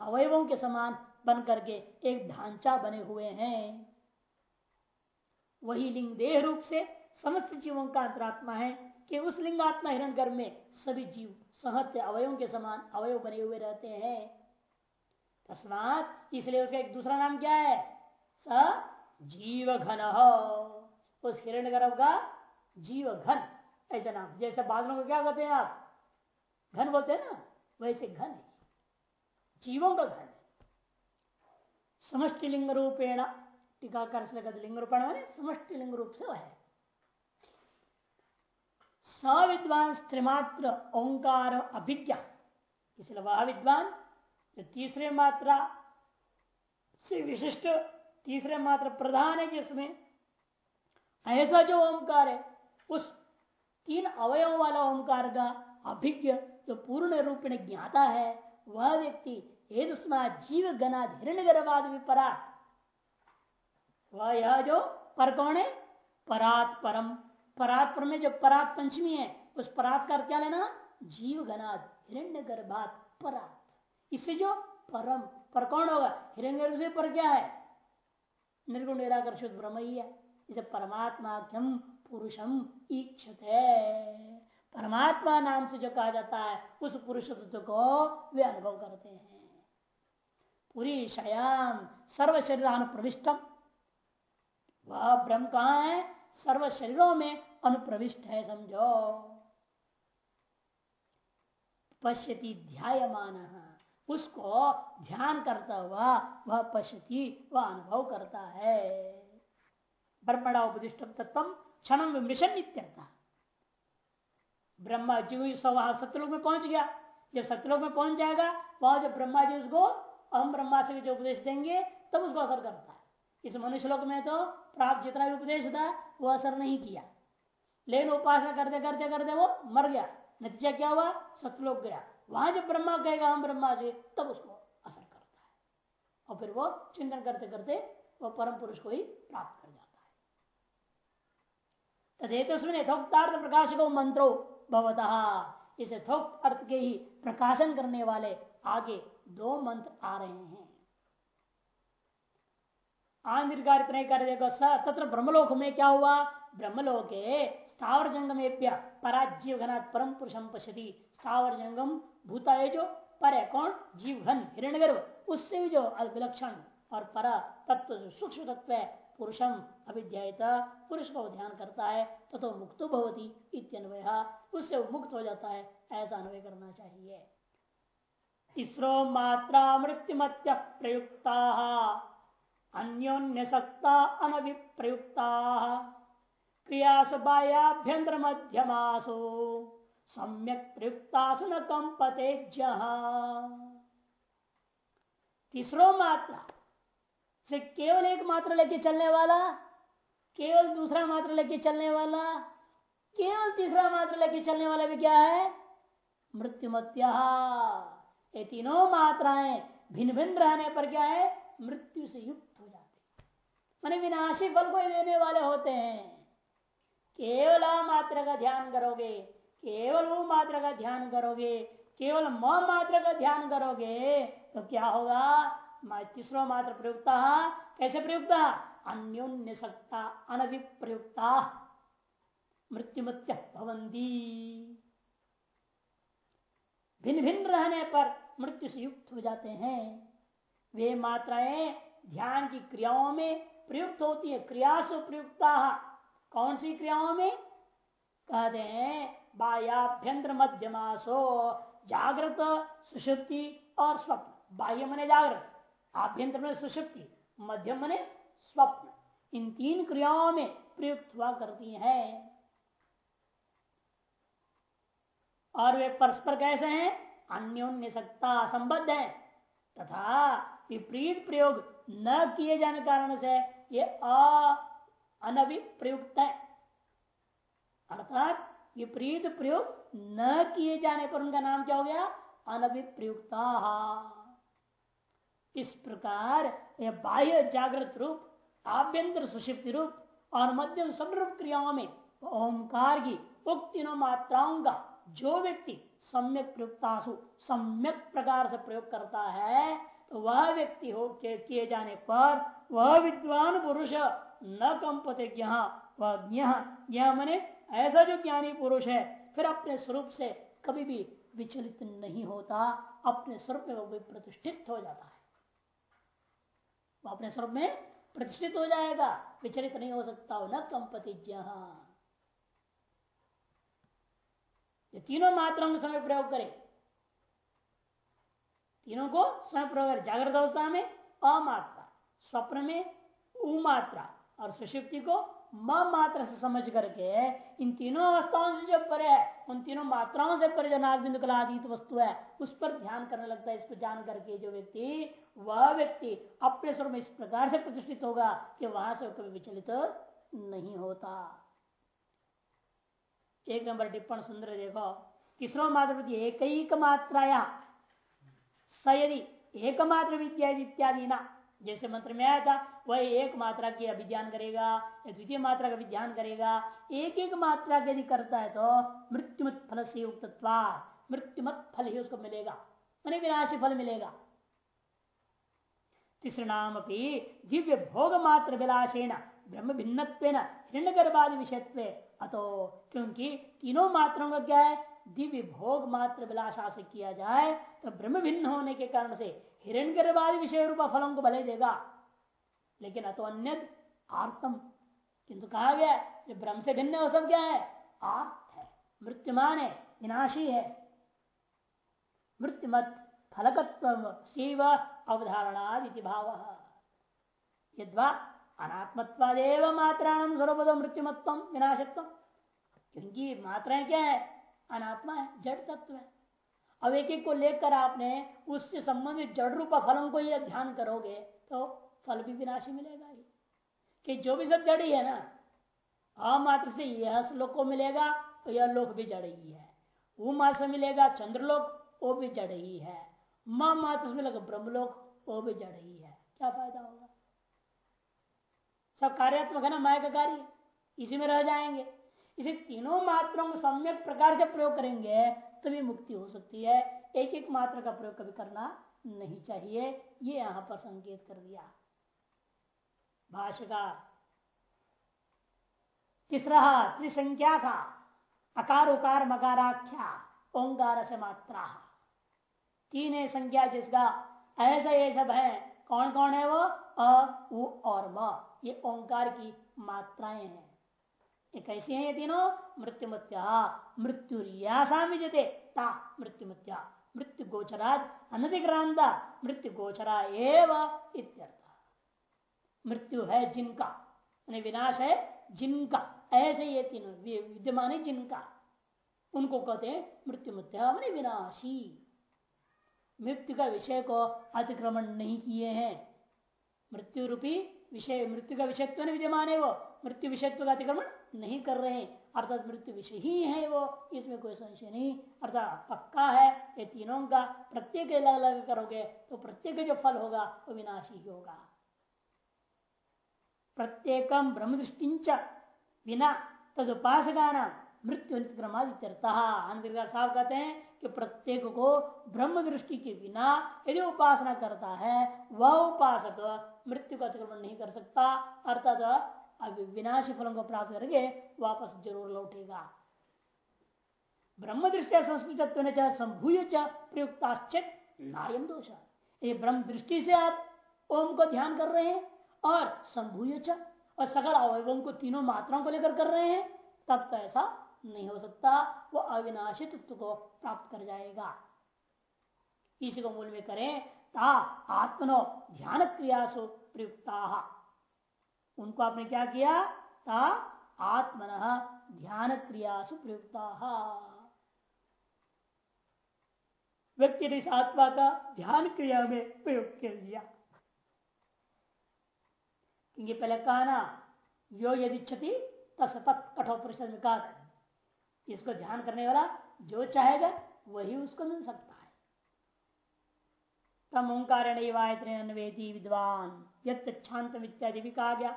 अवयवों के समान बन करके एक ढांचा बने हुए हैं। वही लिंग देह रूप से समस्त जीवों का अंतरात्मा है कि उस लिंगात्मा हिरण गर्भ में सभी जीव सहत्य अवयों के समान अवयव बने हुए रहते हैं। तस्मात इसलिए उसका एक दूसरा नाम क्या है? स जीव घन उस हिरण गर्भ का जीव घन, ऐसा नाम। जैसे बादलों को क्या कहते हैं आप? घन बोलते हैं ना? वैसे घन है। जीवों का घन समष्टि लिंग रूपेण, टीकाकार से लिंग रूपेण माने समष्टि लिंग रूप से वह है। सविद्वान त्रिमात्र ओंकार अभिज्ञा। इसलिए वह विद्वान जो तीसरे मात्रा से विशिष्ट, तीसरे मात्र प्रधान है जिसमें ऐसा जो ओंकार है, उस तीन अवयव वाला ओंकार का अभिज्ञ जो पूर्ण रूप में ज्ञाता है, वह व्यक्ति जीव गना हिरण्य गर्भाद विपरात। वह यह जो पर कौन है? परात परम। परात पर में जो परात पंचमी है, उस परात का क्या लेना? जीव गनाद हिरण्य गर्भात परात। इससे जो परम। पर कौन होगा? हिरण्य पर क्या है? निर्गुण निराकर्षित ब्रह्म ही है। परमात्मा क्यों पुरुषम ईक्षत। परमात्मा नाम से जो कहा जाता है, उस पुरुष तत्व को वे अनुभव करते हैं। पूरी शयाम सर्व शरीर अनुप्रविष्टम वह ब्रह्म कहा है? सर्व शरीरों में अनुप्रविष्ट है, समझो। पश्यति ध्यायमान। उसको ध्यान करता हुआ वह पश्यति, वह अनुभव करता है। ब्रह्मणा उपदिष्ट तत्व क्षण मिशन इत्यर्थ। ब्रह्मा जी वहाँ सत्यलोक में पहुँच गया। जब सत्यलोक में पहुँच जाएगा, वहाँ जब ब्रह्मा जी उसको अहम ब्रह्मा से जो उपदेश देंगे, तब उसको असर करता है। इस मनुष्य लोक में तो प्राप्त जितना भी उपदेश था, वो असर नहीं किया। लेकिन उपासना करते करते करते वो मर गया। नतीजा क्या हुआ? सतलोक गया। वहाँ जब ब्रह्मा कहेगा हम ब्रह्मा से तब उसको असर करता है। और फिर वो चिंतन करते करते वो परम पुरुष को ही प्राप्त कर जाता तदेतस्मिन यथोक्तार्थ प्रकाश को मंत्रो भवता। इसे थोक अर्थ के ही प्रकाशन करने वाले आगे दो मंत्र आ रहे हैं। निर्धारित नहीं कर देगा तत्र ब्रह्मलोक में क्या हुआ? ब्रह्मलोक स्थावर जंगम पराजीव घनात् परम पुरुषम पश्यति। स्थावर जंगम भूता है जो पर कौन? जीव घन हिरण उससे भी जो विलक्षण और पर तत्व सूक्ष्म तत्व है पुरुषम अभिध्यायता पुरुष को ध्यान करता है तो, तो मुक्त भवती इत्यन्वय। उससे मुक्त हो जाता है ऐसा अन्वय करना चाहिए। तीसरो मात्रा मृत्युमत्य प्रयुक्ता अन्योन्य सत्ता अनभिप्रयुक्ता। क्रियासु बाह्याभ्यंतर मध्यमासु सम्यक प्रयुक्तासु न कंपते तीसरो मात्रा से केवल एक मात्र लेके चलने वाला, केवल दूसरा मात्र लेके चलने वाला, केवल तीसरा मात्र लेके चलने वाला भी क्या है? मृत्युमत्या। ये तीनों मात्राएँ भिन्न भिन्न रहने पर क्या है? मृत्यु से युक्त हो जाते माने विनाशी फल को देने वाले होते हैं। केवल मात्र का ध्यान करोगे, केवल वो मात्र का ध्यान करोगे, केवल मात्र का ध्यान करोगे तो क्या होगा? तीसरो मात्र प्रयुक्ता कैसे प्रयुक्ता अन्योन्य सत्ता अनभिप्रयुक्ता। मृत्युमत्य भवंती। भिन्न भिन्न रहने पर मृत्यु से युक्त हो जाते हैं। वे मात्राएँ ध्यान की क्रियाओं में प्रयुक्त होती है। क्रिया से प्रयुक्ता। कौन सी क्रियाओं में? कहते हैं, बाह्याभ्यंतर मध्यमासो, जागृत सुषुप्ति और स्वप्न। बाह्य मने जागृत। आभ्यंतर में सुषुप्ति मध्यम मने स्वप्न। इन तीन क्रियाओं में प्रयुक्त हुआ करती है। और वे परस्पर कैसे हैं? अन्योन्य सत्ता संबद्ध है, तथा विपरीत प्रयोग न किए जाने कारण से ये अनभिप्रयुक्त है। अर्थात विपरीत प्रयोग न किए जाने पर उनका नाम क्या हो गया? अनभिप्रयुक्ता। इस प्रकार यह बाह्य जागृत रूप, आभ्यंतर सुषिप्ति रूप और मध्यम समरूप क्रियाओं में ओंकार की उक्त मात्राओं का जो व्यक्ति सम्यक प्रयुक्तासु सम्यक प्रकार से प्रयोग करता है तो वह व्यक्ति हो किए जाने पर वह विद्वान पुरुष न कंपते वह ज्ञ मने ऐसा जो ज्ञानी पुरुष है, फिर अपने स्वरूप से कभी भी विचलित नहीं होता, अपने स्वरूप में वो प्रतिष्ठित हो जाता है। वो अपने स्वरूप में प्रतिष्ठित हो जाएगा, विचलित नहीं हो सकता हो न कंपति ये तीनों मात्राओं का समय प्रयोग करें। तीनों को समय प्रयोग करें। जागृत अवस्था में अमात्रा, स्वप्न में उमात्रा और सुषुप्ति को म मात्रा से समझ करके इन तीनों अवस्थाओं से जो परे है, उन तीनों मात्राओं से परे जो नागबिंदु कलातीत वस्तु है, उस पर ध्यान करने लगता है, इस पर जान करके जो व्यक्ति, वह व्यक्ति अपने स्वर में इस प्रकार से प्रतिष्ठित होगा कि वहाँ से कभी विचलित नहीं होता। एक नंबर टिप्पण सुंदर देखो, तीसरो मात्र एक एक मात्राया, स एकमात्र विद्या इत्यादि ना, जैसे मंत्र में आया था वह एक मात्रा की अभिध्यान करेगा, या द्वितीय मात्रा का विज्ञान करेगा। एक एक मात्रा के यदि करता है तो मृत्युमत फल से युक्त मृत्युमत फल ही उसको मिलेगा। मैंने विनाशी फल मिलेगा। तीसरे नाम अपनी दिव्य भोग मात्र विलासेन, ब्रह्म भिन्न हिरण्य गर्भादि विषय अतो क्योंकि तीनों मात्रों का क्या है? दिव्य भोग मात्र विलासा से किया जाए तो ब्रह्म भिन्न होने के कारण से हिरण गर्भादि विषय रूपा फलों को भले देगा। लेकिन अतो अन्य आर्तम। किंतु कहा गया जो ब्रह्म से भिन्न है वो सब क्या है? आर्थ है। मृत्युमान है, विनाशी है। मृत्युमत फलकत्व शिव अवधारणादि भाव। यद्वा अनात्मत्वादेव मात्राण स्वरूप मृत्युमत्व, विनाशत्व। क्योंकि मात्राएँ क्या है? अनात्मा है, जड़ तत्व है। अब एक एक को लेकर आपने उससे संबंधित जड़ रूप फलों को यह ध्यान करोगे तो फल भी विनाशी मिलेगा ही। कि जो भी सब जड़ी है ना अमात्र से यह लोक को मिलेगा तो यह लोक भी जड़ ही है। वो मात्र से मिलेगा, चंद्रलोक, वो भी जड़ ही है। माँ मात्र से मिलेगा, ब्रह्मलोक, वो भी जड़ ही है। क्या फ़ायदा होगा? सब कार्यात्मक है ना, माया का कार्य? इसी में रह जाएँगे। इसे तीनों मात्रों को सम्यक प्रकार से प्रयोग करेंगे, तभी मुक्ति हो सकती है। एक एक मात्र का प्रयोग कभी करना नहीं चाहिए। ये यहाँ पर संकेत कर दिया। भाष्यकार। तीसरा त्रिसंख्या था। अकार उकार मकाराख्या, ओंकार से मात्रा। तीन संख्या जिसका ऐसा ये सब है कौन कौन है वो? अ, उ और म। ये ओंकार की मात्राएँ हैं। ये कैसी है ये तीनों? मृत्यु मृत्युमत्या मृत्यु विजते ता मृत्युमत्या। मृत्यु गोचराद अनधिक्रांता मृत्यु गोचरा एवं मृत्यु है जिनका। विनाश है जिनका। ऐसे ये तीनों विद्यमान है जिनका। उनको कहते हैं मृत्यु मृत्या विनाशी। मृत्यु का विषय को अतिक्रमण नहीं किए हैं। मृत्यु रूपी विषय, मृत्यु का विषयत्व नहीं विद्यमान है वो। मृत्यु विषयत्व का अतिक्रमण नहीं कर रहे हैं। अर्थात मृत्यु विषय ही है वो। इसमें कोई संशय नहीं। अर्थात पक्का है ये तीनों का। प्रत्येक अलग अलग करोगे तो प्रत्येक जो फल होगा वो विनाशी होगा। प्रत्येकम ब्रह्म दृष्टि बिना तद उपासका मृत्यु साहब कहते हैं कि प्रत्येक को ब्रह्म दृष्टि के बिना यदि उपासना करता है, वह उपासक मृत्यु का अतिक्रमण नहीं कर सकता, अर्थात विनाशी फलों को प्राप्त करके वापस ज़रूर लौटेगा। ब्रह्म दृष्टि संस्कृत संभूय प्रयुक्ताश्चित नायम दोष। ये ब्रह्म दृष्टि से आप ओम को ध्यान कर रहे हैं और संभूय और सकल अवयवों को तीनों मात्राओं को लेकर कर रहे हैं, तब तो ऐसा नहीं हो सकता। वो अविनाशी तत्व को प्राप्त कर जाएगा। इसी को मूल में करें, ता आत्मनो ध्यान क्रियासु प्रयुक्ता। उनको आपने क्या किया? ता आत्मन ध्यान क्रियासु प्रयुक्ता। व्यक्ति ने इस आत्मा का ध्यान क्रिया में प्रयोग कर लिया क्योंकि पहले कहा ना यो यदि क्षति तस् कठोर परिषद में कहा इसको ध्यान करने वाला जो चाहेगा, वही उसको मिल सकता है। तम ओंकार विद्वान, यंत इत्यादि भी कहा गया।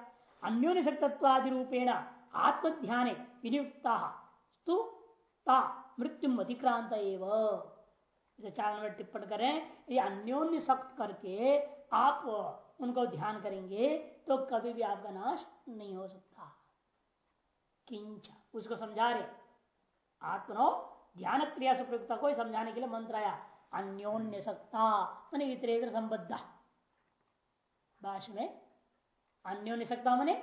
अन्योनिशक्तत्वादि रूपेण आत्म ध्यान विनियुक्ता मृत्यु अधिक्रांत चार नंबर टिप्पण करें ये अन्योन्य सख्त करके आप उनको ध्यान करेंगे तो कभी भी आपका नाश नहीं हो सकता। किंच, उसको समझा रहे। आत्मनो ध्यान क्रिया से प्रयुक्त को समझाने के लिए मंत्र आया। अन्योन्य सत्ता, मैंने इतरेतर संबद्ध। भाषा में, अन्योन्य सत्ता मैंने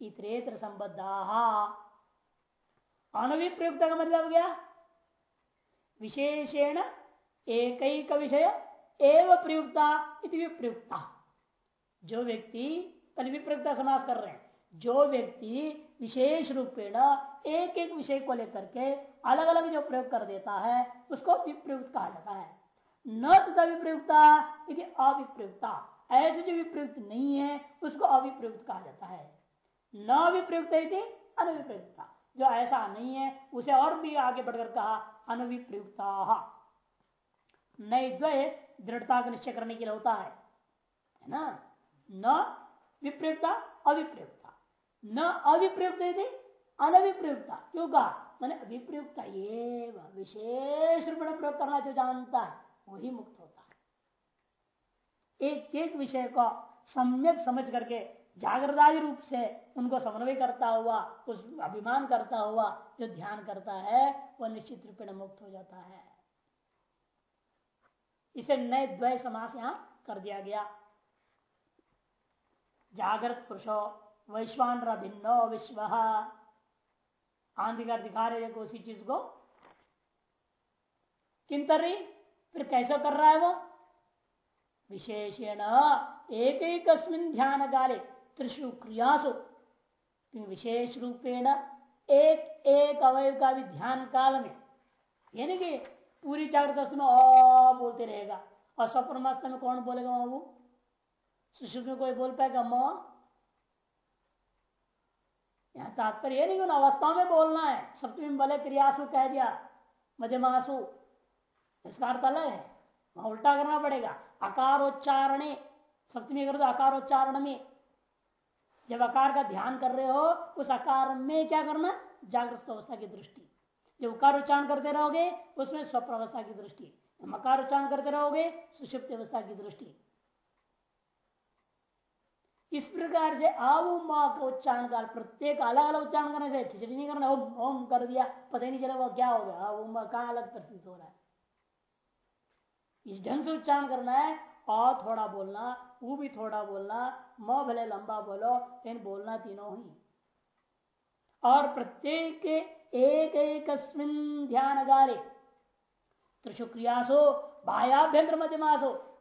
इतरेतर संबद्ध। अनुविप्रयुक्त का मतलब गया विशेषेण एक विषय एवं प्रयुक्ता विप्रयुक्ता। जो व्यक्ति पहले विप्रयुक्ता समास कर रहे हैं, जो व्यक्ति विशेष रूपेण एक एक विषय को लेकर के अलग अलग जो प्रयोग कर देता है, उसको विप्रयुक्त कहा जाता है। न तथा विप्रयुक्ता यदि अविप्रयुक्ता, ऐसे जो विप्रयुक्त नहीं है, उसको अविप्रयुक्त कहा जाता है। न विप्रयुक्त अनुविप्रयुक्ता, जो ऐसा नहीं है, उसे और भी आगे बढ़कर कहा, अनुविप्रयुक्ता। नए द्वय दृढ़ता का निश्चय करने के लिए होता है ना? न विप्रयुक्ता अविप्रयुक्ता न अविप्रयुक्त अनविप्रयुक्ता क्यों कहा मैंने अभिप्रयुक्ता विशेष रूप में प्रयोग करना जो जानता है, वही मुक्त होता है। एक एक विषय को सम्यक समझ करके जागृदारी रूप से उनको समन्वय करता हुआ, उस अभिमान करता हुआ, जो ध्यान करता है, वह निश्चित रूप में मुक्त हो जाता है। इसे नए द्वय समास यहाँ कर दिया गया। जागृत पुरुषो वैश्वान भिन्नो विश्व। आंधिकार दिखा रहे देखो उसी चीज़ को। किंतरी फिर कैसे कर रहा है वो? विशेषण एक एक ध्यान काले त्रिशु क्रियासु विशेष रूपेण एक एक अवयव का भी ध्यान काल में। यानी कि पूरी जागृत में ओ बोलते रहेगा। और स्वप्न में कौन बोलेगा वो? सुशुभ में कोई बोल पाएगा, म, यहाँ तात्पर्य नहीं उन अवस्थाओं में बोलना है। सप्तमी में भले क्रियासु कह दिया मध्यमासु इसका अर्थ अलग है। वहाँ उल्टा करना पड़ेगा। अकारोच्चारण, सप्तमी कर दो अकारोच्चारण में जब आकार का ध्यान कर रहे हो, उस आकार में क्या करना? जागृत अवस्था की दृष्टि। जब उकार उच्चारण करते रहोगे, उसमें स्वप्न अवस्था की दृष्टि। मकार उच्चारण करते रहोगे, सुषिप्त अवस्था की दृष्टि। इस प्रकार से आवु माँ का उच्चारण काल, प्रत्येक अलग अलग उच्चारण करने से खिचड़ी नहीं करना, ओम ओम कर दिया, पता ही नहीं चला वो क्या हो गया ओम कहा अलग प्रतीत हो रहा है। इस ढंग से उच्चारण करना है और थोड़ा बोलना वो भी थोड़ा बोलना, म भले लंबा बोलो, लेकिन बोलना तीनों ही। और प्रत्येक के एक एक ध्यान गारे त्रिशु क्रियासो बाह्याभ्यंतर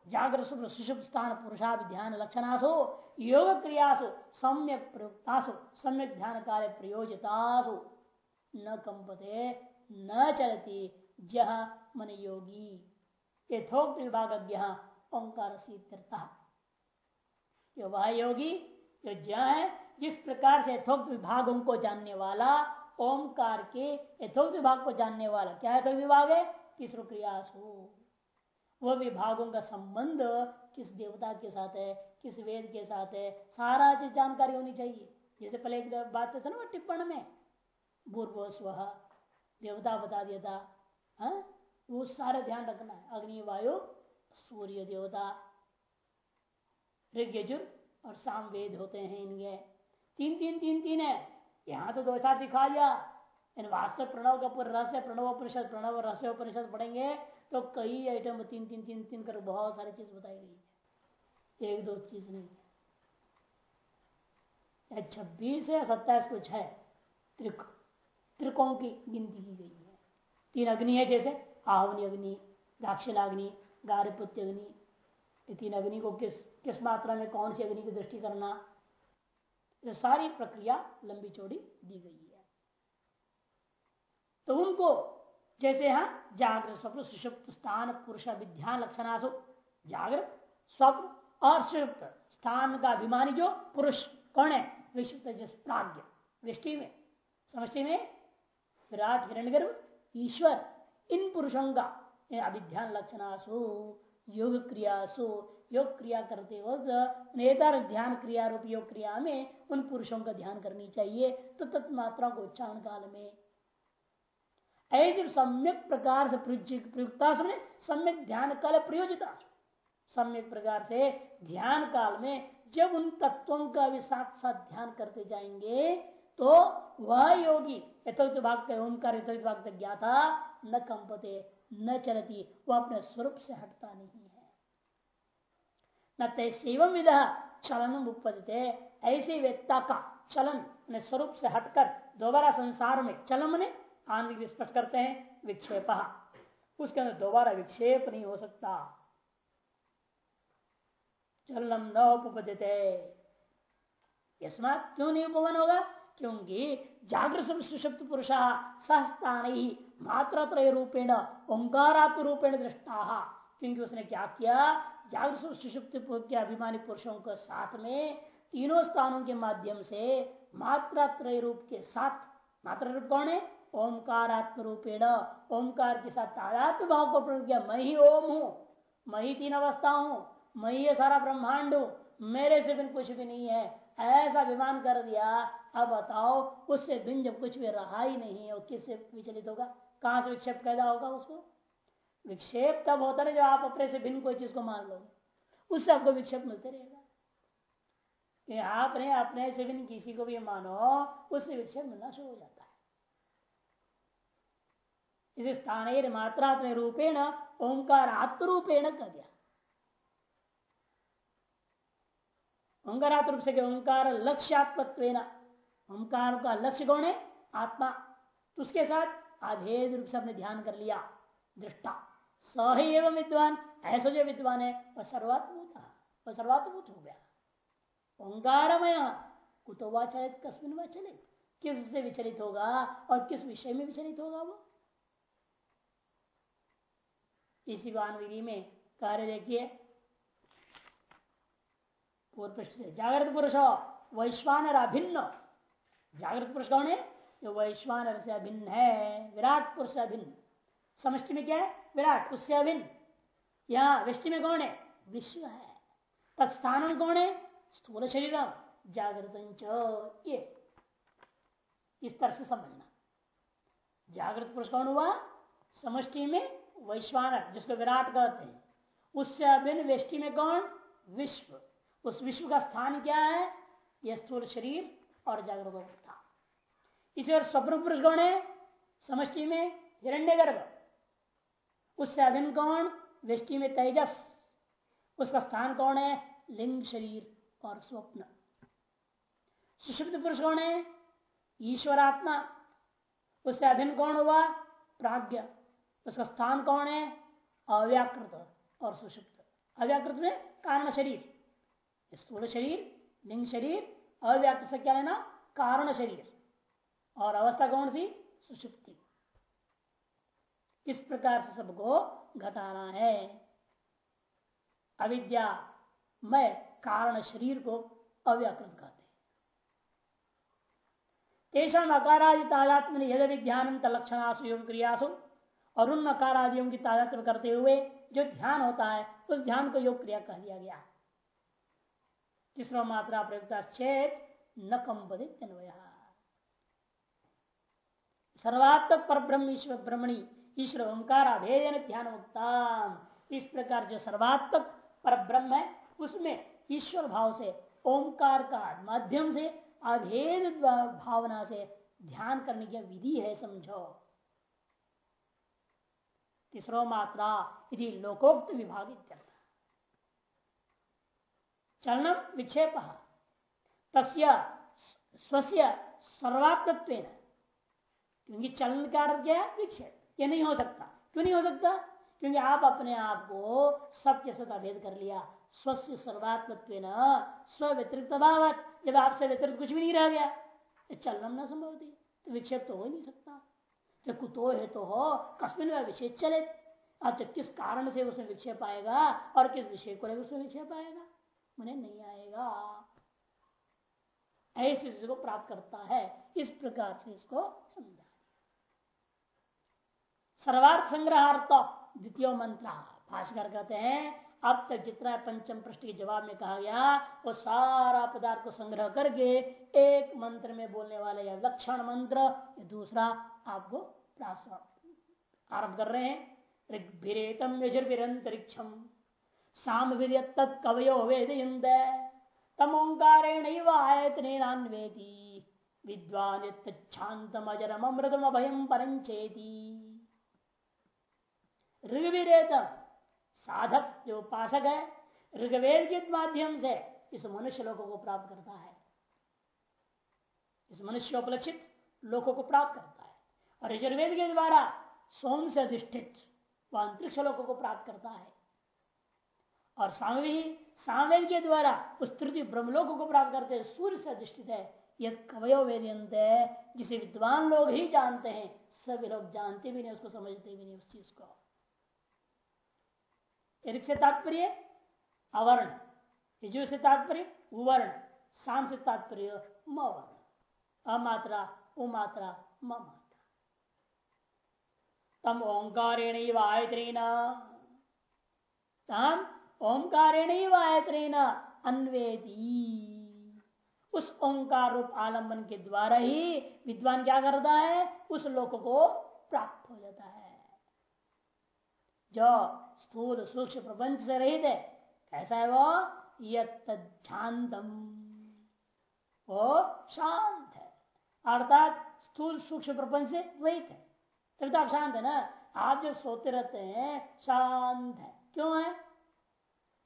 जागृत सुषुप स्थान पुरुषा ध्यान लक्षणासो योग क्रियासु सम्यक प्रयुक्तासु सम्यक ध्यान कार्य प्रयोजतासु। न कंपते न चलती जह मन योगी यथोक्त विभाग ओंकार वह योगी जो जह है, जिस प्रकार से यथोक्त विभागों को जानने वाला, ओंकार के यथोक्त विभाग को जानने वाला, क्या यथोक्त विभाग है? तीसरो क्रियासु वह विभागों का संबंध किस देवता के साथ है, किस वेद के साथ है, सारा चीज़ जानकारी होनी चाहिए। जैसे पहले एक बात था ना टिप्पण में पूर्व स्व देवता बता दिया था, हा? वो सारे ध्यान रखना है। अग्नि, वायु, सूर्य, देवता, ऋग्यजुर और साम वेद होते हैं इनके। तीन तीन तीन तीन है। यहाँ तो दो चार दिखा दिया। इन वास्तव प्रणव का रहस्य, प्रणव परिषद प्रणव रहस्य परिषद पढ़ेंगे। तो कई आइटम तीन तीन तीन तीन कर बहुत सारी चीज़ बताई गई है। एक, दो चीज़ नहीं या छब्बीस या सत्ताईस कुछ है। त्रिक त्रिकों की गिनती की गई है। तीन अग्नि है जैसे आवनी अग्नि दाक्षिणाग्नि गारिपुत्य अग्नि। ये तीन अग्नि को किस किस मात्रा में, कौन सी अग्नि की दृष्टि करना? ये सारी प्रक्रिया लंबी चौड़ी दी गई है। तो उनको जैसे यहाँ जागृत स्वप्न, सुषुप्त स्थान, पुरुष विद्या लक्षणासु। जागृत स्वप्न और सुषुप्त स्थान का अभिमानी जो पुरुष, कौन है? विश्व प्राज्ञ वृष्टि में, समष्टि में विराट हिरण्यगर्भ ईश्वर, इन पुरुषों का अभिध्यान लक्षणासु, योग क्रियासु। योग क्रिया करते वक्त ध्यान क्रिया रूप योग क्रिया में उन पुरुषों का ध्यान करनी चाहिए। तो तत्मात्रा को उच्चारण काल में ऐसे सम्यक प्रकार से प्रयुक्ता समय सम्यक ध्यान काल प्रयोजिता सम्यक प्रकार से ध्यान काल में जब उन तत्वों का भी साथ साथ ध्यान करते जाएँगे तो वह योगी यथोक्त भाग ओंकार यथोक्त भाग ज्ञाता, न कंपते, न चलती, वह अपने स्वरूप से हटता नहीं है। न तैसव विधा चलन उपदित ऐसे व्यक्ता का चलन स्वरूप से हटकर दोबारा संसार में चलन ने आनंद स्पष्ट करते हैं, विक्षेप। उसके अंदर दोबारा विक्षेप नहीं हो सकता। चलनम न उपपद्यते। यस्मात क्यों नहीं उपवन होगा? क्योंकि जागृत पुरुष सहस्थान ही मात्र रूपेण ओंकारात्म रूपेण दृष्टा। क्योंकि उसने क्या किया? जागृत के अभिमानी पुरुषों के साथ में तीनों स्थानों के माध्यम से मात्रा त्रय रूप के साथ। मात्रा रूप कौन है? ओंकारात्म रूपेण ओंकार के साथ तादात्म भाव को प्रयोग किया। मैं ही ओम हूँ, मैं ही तीन अवस्था हूँ, मैं ये सारा ब्रह्मांड हूँ। मेरे से बिन कुछ भी नहीं है। ऐसा विमान कर दिया, अब बताओ, उससे भिन्न जब कुछ भी रहा ही नहीं है, वो किससे विचलित होगा? कहाँ से विक्षेप पैदा होगा उसको? विक्षेप तब होता है जब आप अपने से भिन्न कोई चीज़ को मान लोगे। उससे आपको विक्षेप मिलते रहेगा। कि आपने अपने से भिन्न किसी को भी मानो, उससे विक्षेप मिलना शुरू हो जाता है। इस स्थान मात्रात्म रूपेण, ओंकार आत्मरूपेण कर दिया। ओंकारात रूप से ओंकार लक्ष्यात्मत्व ओंकार का लक्ष्य कौन है? आत्मा। तो उसके साथ अभेद रूप से अपने ध्यान कर लिया, दृष्टा। सही एवं विद्वान, ऐसा जो विद्वान है, वह सर्वात्मूत वह सर्वात्मूत हो गया। ओंकारमय कुतो वाचलित कस्मिन वाचलित किस से विचलित होगा और किस विषय में विचलित होगा वो? इसी को विधि में कार्य देखिए। पूर्व पृष्ठ से, जागृत पुरुष वैश्वानर अभिन्न। जागृत पुरुष कौन है? जो वैश्वानर से अभिन्न है, विराट पुरुष अभिन्न। समष्टि में क्या है? विराट, उससे अभिन्न। यहाँ वृष्टि में कौन है? विश्व है। तत्स्थान कौन है? स्थूल शरीर जागृत ये। इस तरह से समझना। जागृत पुरुष कौन हुआ? समष्टि में वैश्वानर, जिसको विराट कहते हैं। उससे अभिन्न वृष्टि में कौन? विश्व। उस विश्व का स्थान क्या है? यह स्थूल शरीर और जागरूक अवस्था। इसी और स्वप्न पुरुष कौन है? समष्टि में हिरण्य गर्भ उससे अभिन्न कौन? वृष्टि में तेजस। उसका स्थान कौन है? लिंग शरीर और स्वप्न। सुषुप्त पुरुष कौन है? ईश्वरात्मा। उससे अभिन्न कौन हुआ? प्राज्ञ। उसका स्थान कौन है? अव्याकृत और सुषुप्त। अव्याकृत में कारण शरीर, स्थूल शरीर, लिंग शरीर, अव्याकृत से क्या लेना? कारण शरीर। और अवस्था कौन सी? सुषुप्ति। इस प्रकार से सबको घटाना है। अविद्या मैं कारण शरीर को अव्याकृत कहते तेषा नकारादि तादात्म यद विज्ञान लक्षणासु योग क्रियासु। और उन नकार आदियों की तादात्म करते हुए जो ध्यान होता है, उस ध्यान को योग क्रिया कह दिया गया। तीसरा मात्रा प्रयुक्त चेत न सर्वात्मक पर ब्रह्म ईश्वर ब्रह्मणी, ईश्वर ओंकार अभेदन ध्यान मुक्ता इस प्रकार जो सर्वात्मक पर ब्रह्म है, उसमें ईश्वर भाव से, ओंकार का माध्यम से अभेद भावना से ध्यान करने की विधि है, समझो। तीसरो मात्रा यदि लोकोक्त विभाग चलनम विक्षेप। सर्वात्मत्व क्योंकि चलन का अर्थ क्या है? विक्षेप। ये नहीं हो सकता। क्यों नहीं हो सकता? क्योंकि आप अपने आप को सत्य सता भेद कर लिया। स्वस्य सर्वात्मत्व स्व व्यतिरिक्त भावत जब आपसे व्यतिरिक्त कुछ भी नहीं रह गया चलनम न संभव थी तो विक्षेप तो ही नहीं सकता। कुतो है तो हो, कस्मिन विषय चले। अच्छा किस कारण से उसमें विक्षेप आएगा और किस विषय को लेकर उसमें विक्षेप आएगा उन्हें नहीं आएगा। ऐसे को प्राप्त करता है, इस प्रकार से इसको समझा सर्वार्थ संग्रहार्थ, द्वितीय मंत्र, भाषकर कहते हैं, अब तक जितना पंचम प्रश्न के जवाब में कहा गया, वो सारा पदार्थ को संग्रह करके एक मंत्र में बोलने वाले या लक्षण मंत्र दूसरा आपको आरंभ कर रहे हैं। यजुर्भिरंतरिक्षम साम तत्कवयो विद्वान अजरम अमृतम अभयम परंचेती साधक जो उपासक है ऋग्वेद के माध्यम से इस मनुष्य लोगों को प्राप्त करता है। इस मनुष्योपलक्षित लोगों को प्राप्त करता है। और यजुर्वेद के द्वारा सोम से अधिष्ठित वह अंतरिक्ष लोगों को प्राप्त करता है। और सामवी सामवेद के द्वारा उस तृतीय ब्रह्मलोक को प्राप्त करते हैं, सूर्य से अधिष्ठित है। यह कवयो वेदियंत है, जिसे विद्वान लोग ही जानते हैं। सभी लोग जानते भी नहीं, उसको समझते भी नहीं उस चीज़ को। से तात्पर्य, अवर्ण। यजु से तात्पर्य, उवर्ण। शाम से तात्पर्य मवर्ण अमात्रा, उमात्रा मात्रा तम ओंकारेण आयत्रेण। तम ओंकारेण आयत्रेण अन्वेदी। उस ओंकार रूप आलंबन के द्वारा ही विद्वान क्या करता है? उस लोक को प्राप्त हो जाता है। जो स्थूल सूक्ष्म प्रपंच से रहित है, कैसा है वो? यम वो शांत है। अर्थात स्थूल सूक्ष्म प्रपंच से रहित है। तभी तो आप शांत है ना आप जो सोते रहते हैं शांत है क्यों है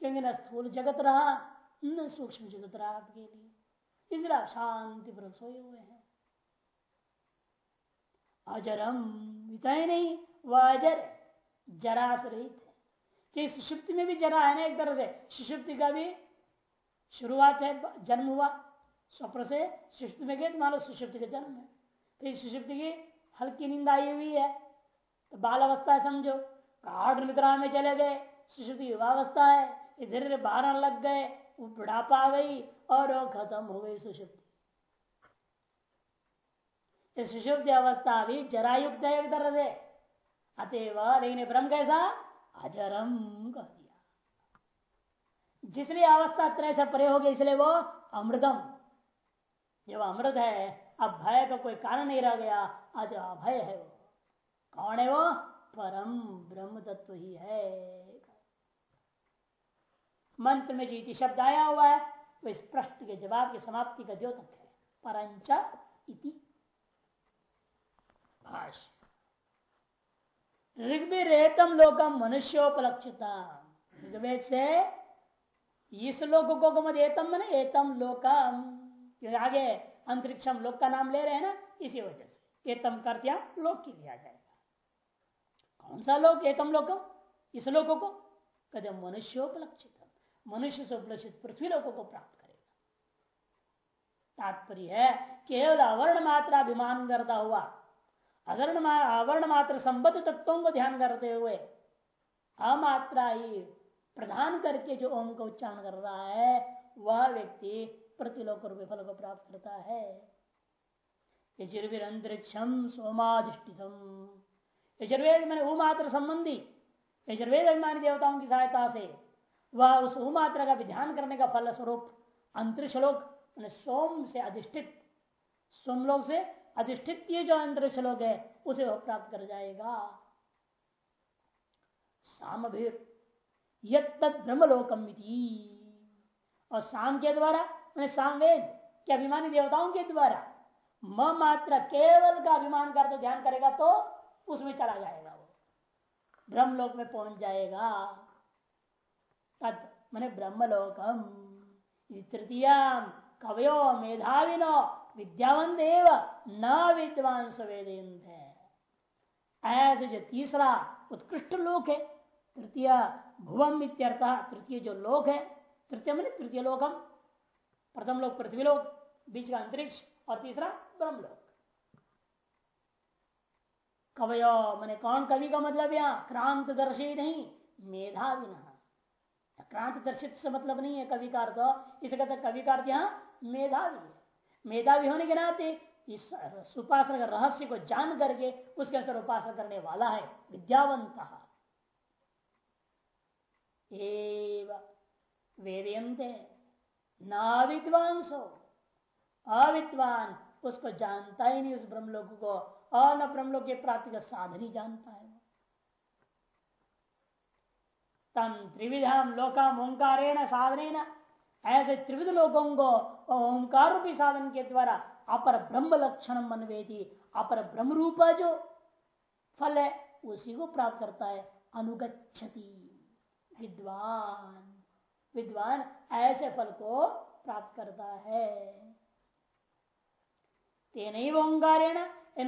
क्योंकि न स्थूल जगत रहा न सूक्ष्म जगत रहा आपके लिए इसलिए आप शांति पर सोए हुए हैं अजरम इतना ही नहीं वह अजर जरा से रहित है कि सुषुप्ति में भी जरा है ना एक तरह से सुषुप्ति का भी शुरुआत है जन्म हुआ स्वप्न से सुषुप्ति में गए तो मान लो सुषुप्ति का जन्म है फिर सुषुप्ति की हल्की नींद आई हुई है। तो बाल अवस्था है समझो, गाढ़ निद्रा में चले गए सुषुप्ति युवावस्था है, इधर धीरे बारह लग गए बुढ़ापा आ गई और वो खत्म हो गई सुषुप्ति सुषुप्ति अवस्था भी जरायुक्त है एक तरह से। अतएव लेकिन ब्रह्म कैसा? अजरम कह दिया। जिसलिए अवस्था त्रय से परे हो गई, इसलिए वो अमृतम। जब अमृत है, अब भय का कोई कारण नहीं रह गया आज अभय है वो। कौन है वो? परम ब्रह्म तत्व ही है। मंत्र में जीती शब्द आया हुआ है, वो इस प्रश्न के जवाब की समाप्ति का द्योतक है। परंच इति। भाष्य। ऋग्वेतम लोकम मनुष्योपलक्षिता ऋग्वेद से इस लोक को मत एतम मन एतम लोकम। आगे अंतरिक्षम लोक का नाम ले रहे हैं ना, इसी वजह एतम कर दिया, लोक की लिया जाएगा। कौन सा लोक? एतम लोकम इस लोक को? कदम मनुष्योपलक्षित मनुष्य से उपलक्षित पृथ्वी लोगों को प्राप्त करेगा। तात्पर्य है, केवल अवर्ण मात्रा अभिमान करता हुआ, अवर्ण अवर्ण मात्र संबद्ध तत्वों को ध्यान करते हुए, अमात्रा ही प्रधान करके जो ओम का उच्चारण कर रहा है, वह व्यक्ति प्रतिलोक रूप फल को प्राप्त करता है। यजुर्वेद अंतरिक्षम सोमाधिष्ठितम। यजुर्वेद मैंने उमात्र संबंधी यजुर्वेद अभिमानी देवताओं की सहायता से, वह उस उमात्र का विधान करने का फल स्वरूप अंतरिक्ष लोक सोम से अधिष्ठित सोमलोक से अधिष्ठित जो अंतरिक्ष लोग है, उसे वह प्राप्त कर जाएगा। सामभीर ब्रह्मलोकम और साम के द्वारा, मैंने सामवेद के अभिमानी देवताओं के द्वारा मात्र केवल का अभिमान कर तो ध्यान करेगा तो उसमें चला जाएगा वो। ब्रह्मलोक में पहुँच जाएगा। तद मैंने ब्रह्मलोकम तृतीय कवयो मेधाविनो विद्यावंत न विद्वान सवेदयंत है ऐसे जो तीसरा उत्कृष्ट लोक है, तृतीय भुवम इत्यर्थ, तृतीय जो लोक है, तृतीय मैंने तृतीय लोकम, प्रथम लोक पृथ्वी लोक, बीच का अंतरिक्ष और तीसरा ब्रह्म लोक। कवयो, मैंने कौन कवि का मतलब यहाँ? क्रांत दर्शी नहीं, मेधावी न क्रांत दर्शित से मतलब नहीं है कवि का अर्थ इसे कहते कवि का अर्थ यहाँ मेधावी है। मेधावी होने के नाते इस उपासना का रहस्य को जान करके उसके अंदर उपासना करने वाला है, विद्यावंत वेदयंत न विद्वांसो अविद्वान उसको जानता ही नहीं उस ब्रह्मलोक को, और न ब्रह्मलोक के प्राप्ति का साधन ही जानता है तम त्रिविधाम लोकम ओंकारेण साधन ऐसे त्रिविध लोगों को ओंकार रूपी साधन के द्वारा अपर ब्रह्म लक्षण मनवेदी अपर ब्रह्म रूप जो फल है, उसी को प्राप्त करता है। अनुगछति विद्वान। विद्वान ऐसे फल को प्राप्त करता है। तेन ओंकारेण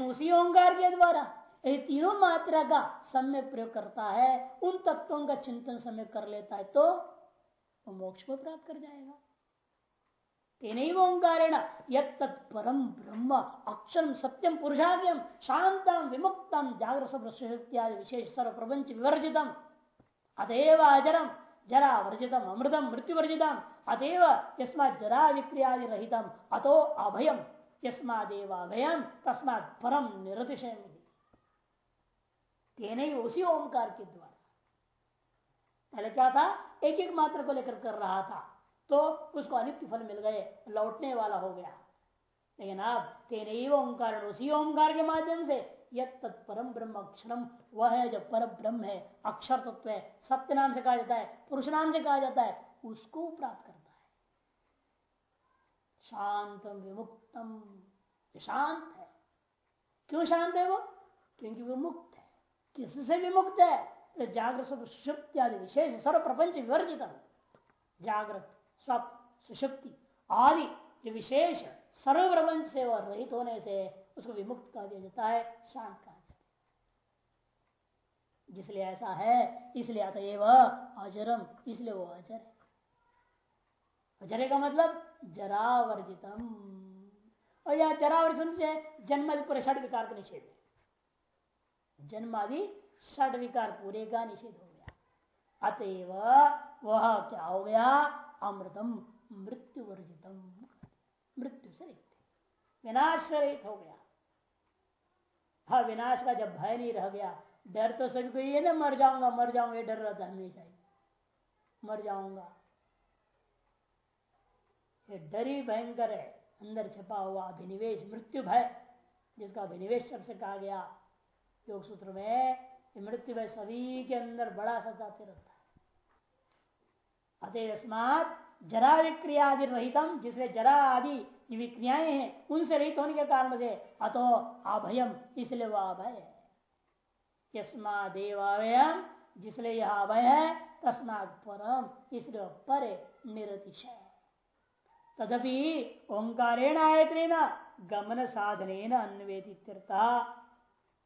उसी ओंकार के द्वारा। यदि तीनों मात्रा का सम्यक प्रयोग करता है, उन तत्वों का चिंतन समय कर लेता है तो वो मोक्ष को प्राप्त कर जाएगा। तेन ओंकारेण यम ब्रह्म अक्षर सत्यम पुरुषाद्यम शांतम विमुक्तम जागृत विशेष सर्व प्रपंच विवर्जितम अतएव अजरम जरा वर्जितम अमृतम मृत्यु वर्जितम अतएव यस्मा जरा विक्रियादि रहितम अतो अभयम। यस्मादेव अभयम तस्मात् परम निरतिशय तेन उसी ओंकार के द्वारा। पहले क्या था? एक एक मात्र को लेकर कर रहा था तो उसको अनित्य फल मिल गए, लौटने वाला हो गया। लेकिन अब तेने ओंकार उसी ओंकार के माध्यम से यह तत्परम ब्रह्म अक्षरम, वह है जो पर ब्रह्म है, अक्षर तत्व है, सत्य नाम से कहा जाता है, पुरुष नाम से कहा जाता है, उसको प्राप्त करता है शांतम विमुक्तम। शांत है। क्यों शांत है वो? क्योंकि विमुक्त है। किससे विमुक्त है? तो जागृत सुषुप्ति आदि विशेष सर्व प्रपंच विवर्जित जागृत स्वप्न सुषुप्ति आदि जो विशेष सर्व प्रपंच से और रहित होने से उसको विमुक्त कहा दिया जाता है, शांत कहा जाता है। जिसलिए ऐसा है, इसलिए अतएव अजरम, इसलिए वो अजर है। अजरे का मतलब जरावर्जितम। और यह जरावर्जित से जन्म पूरे षड विकार का निषेध है। जन्म आदि षड विकार पूरे का निषेध हो गया। अतएव वह क्या हो गया? अमृतम मृत्यु वर्जितम मृत्यु से रहित विनाश से रहित हो गया। हाँ विनाश का जब भय नहीं रह गया, डर तो सभी को ये ना, मर जाऊँगा मर जाऊँगा डर रहता हमेशा ही। मर जाऊँगा। ये डर ही भयंकर है। अंदर छपा हुआ अभिनिवेश, मृत्यु भय, जिसका अभिनिवेश शब्द से कहा गया। योग सूत्र में मृत्यु भय सभी के अंदर बड़ा सताते रहता है। अतः जरा विक्रिया आदि रहितम जिसमें जरा आदि विक्रियाएँ हैं, उनसे रहित होने के कारण से अतो अभयम इसलिए वह अभय है। यस्मा जिसलिए यह अभय है, तस्मात परम, इसलिए पर निरतिशय। तदपि ओंकारेण आयतन गमन साधन अन्वेदित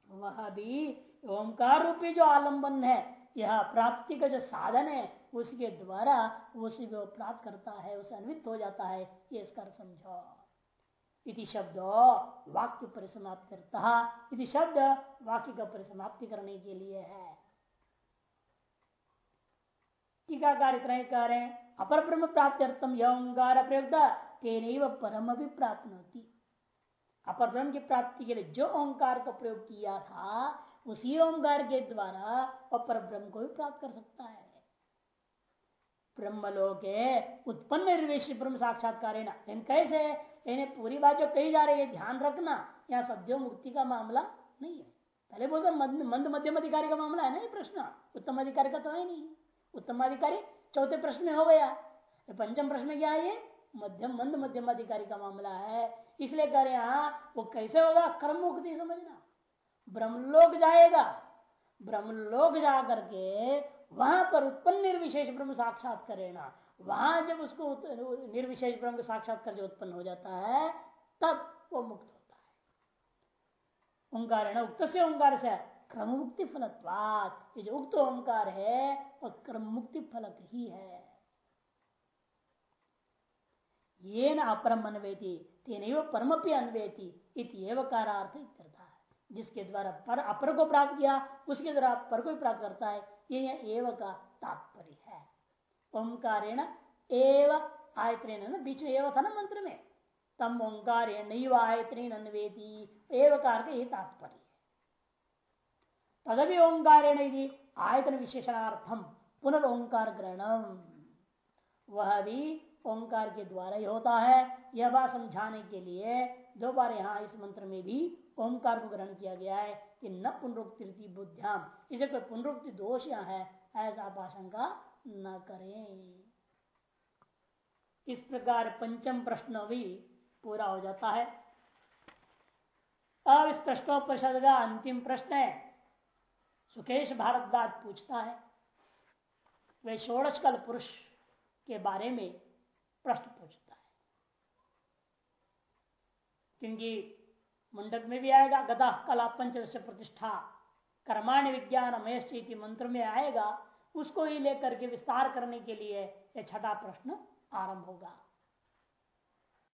वह भी ओंकार रूपी जो आलंबन है, यह प्राप्ति का जो साधन है, उसके द्वारा उसी को प्राप्त करता है, उसे अन्वित हो जाता है, ये इसका समझो। इति शब्द वाक्य परिसमाप्ति इति शब्द वाक्य का परिसमाप्ति करने के लिए है। टीकाकार इतना ही कह रहे हैं अपर ब्रह्म प्राप्त्यर्थम यह ओंकार तेन परम भी प्राप्त होती अपर ब्रह्म की प्राप्ति के लिए जो ओंकार का प्रयोग किया था, उसी ओंकार के द्वारा अपर ब्रह्म को भी प्राप्त कर सकता है। ब्रह्मलोक उत्पन्न निर्वेश ब्रह्म साक्षात्कार कैसे? इन्हें पूरी बात जो कही जा रही है, ध्यान रखना, यहाँ सद्यो मुक्ति का मामला नहीं है। पहले बोलते मंद मध्यम अधिकारी का मामला है ना ये प्रश्न। उत्तम अधिकारी का तो है नहीं। उत्तम अधिकारी चौथे प्रश्न में हो गया। तो पंचम प्रश्न में क्या है? ये मध्यम मंद, मध्यम अधिकारी का मामला है। इसलिए कह रहे हाँ वो कैसे होगा? कर्म मुक्ति समझना। ब्रह्मलोक जाएगा। ब्रह्मलोक जा करके वहाँ पर उत्पन्न निर्विशेष ब्रह्म साक्षात करेना वहाँ जब उसको निर्विशेष ब्रह्म साक्षात्कार जो उत्पन्न हो जाता है, तब वो मुक्त होता है। ओंकार है ना? उक्त से ओंकार से क्रम मुक्ति फलत्वाद ये जो उक्त ओंकार है वह क्रम मुक्ति फलक ही है। ये न अपरम अन्वेति तेन परमपि अन्वेति इतव कारार्थ करता है। जिसके द्वारा पर अपर को प्राप्त किया, उसके द्वारा पर को प्राप्त करता है, ये एव का तात्पर्य है। ओंकार एव आयत्रेण बीच में एवं था ना मंत्र में। तम ओंकार आयत्रेण अन्वेति एवकार का ये तात्पर्य। तदपि ओंकार आयतन विशेषणार्थम पुनर्ओंकार ग्रहणम वह भी ओंकार के द्वारा ही होता है, यह बात समझाने के लिए दो बार यहाँ इस मंत्र में भी ओंकार को ग्रहण किया गया है कि न पुनरुक्ति बुद्धियाम इसे कोई पुनरुक्ति दोष यहाँ है, ऐसा आप आशंका न करें। इस प्रकार पंचम प्रश्न भी पूरा हो जाता है। अब इस प्रश्नोपरिषद का अंतिम प्रश्न है सुकेश भारद्वाज पूछता है वे षोड़श कल पुरुष के बारे में प्रश्न पूछता है। क्योंकि मुंडक में भी आएगा, गदा कला पंचदश प्रतिष्ठा, कर्माण विज्ञान मयस्थि मंत्र में आएगा, उसको ही लेकर के विस्तार करने के लिए यह छठा प्रश्न आरंभ होगा।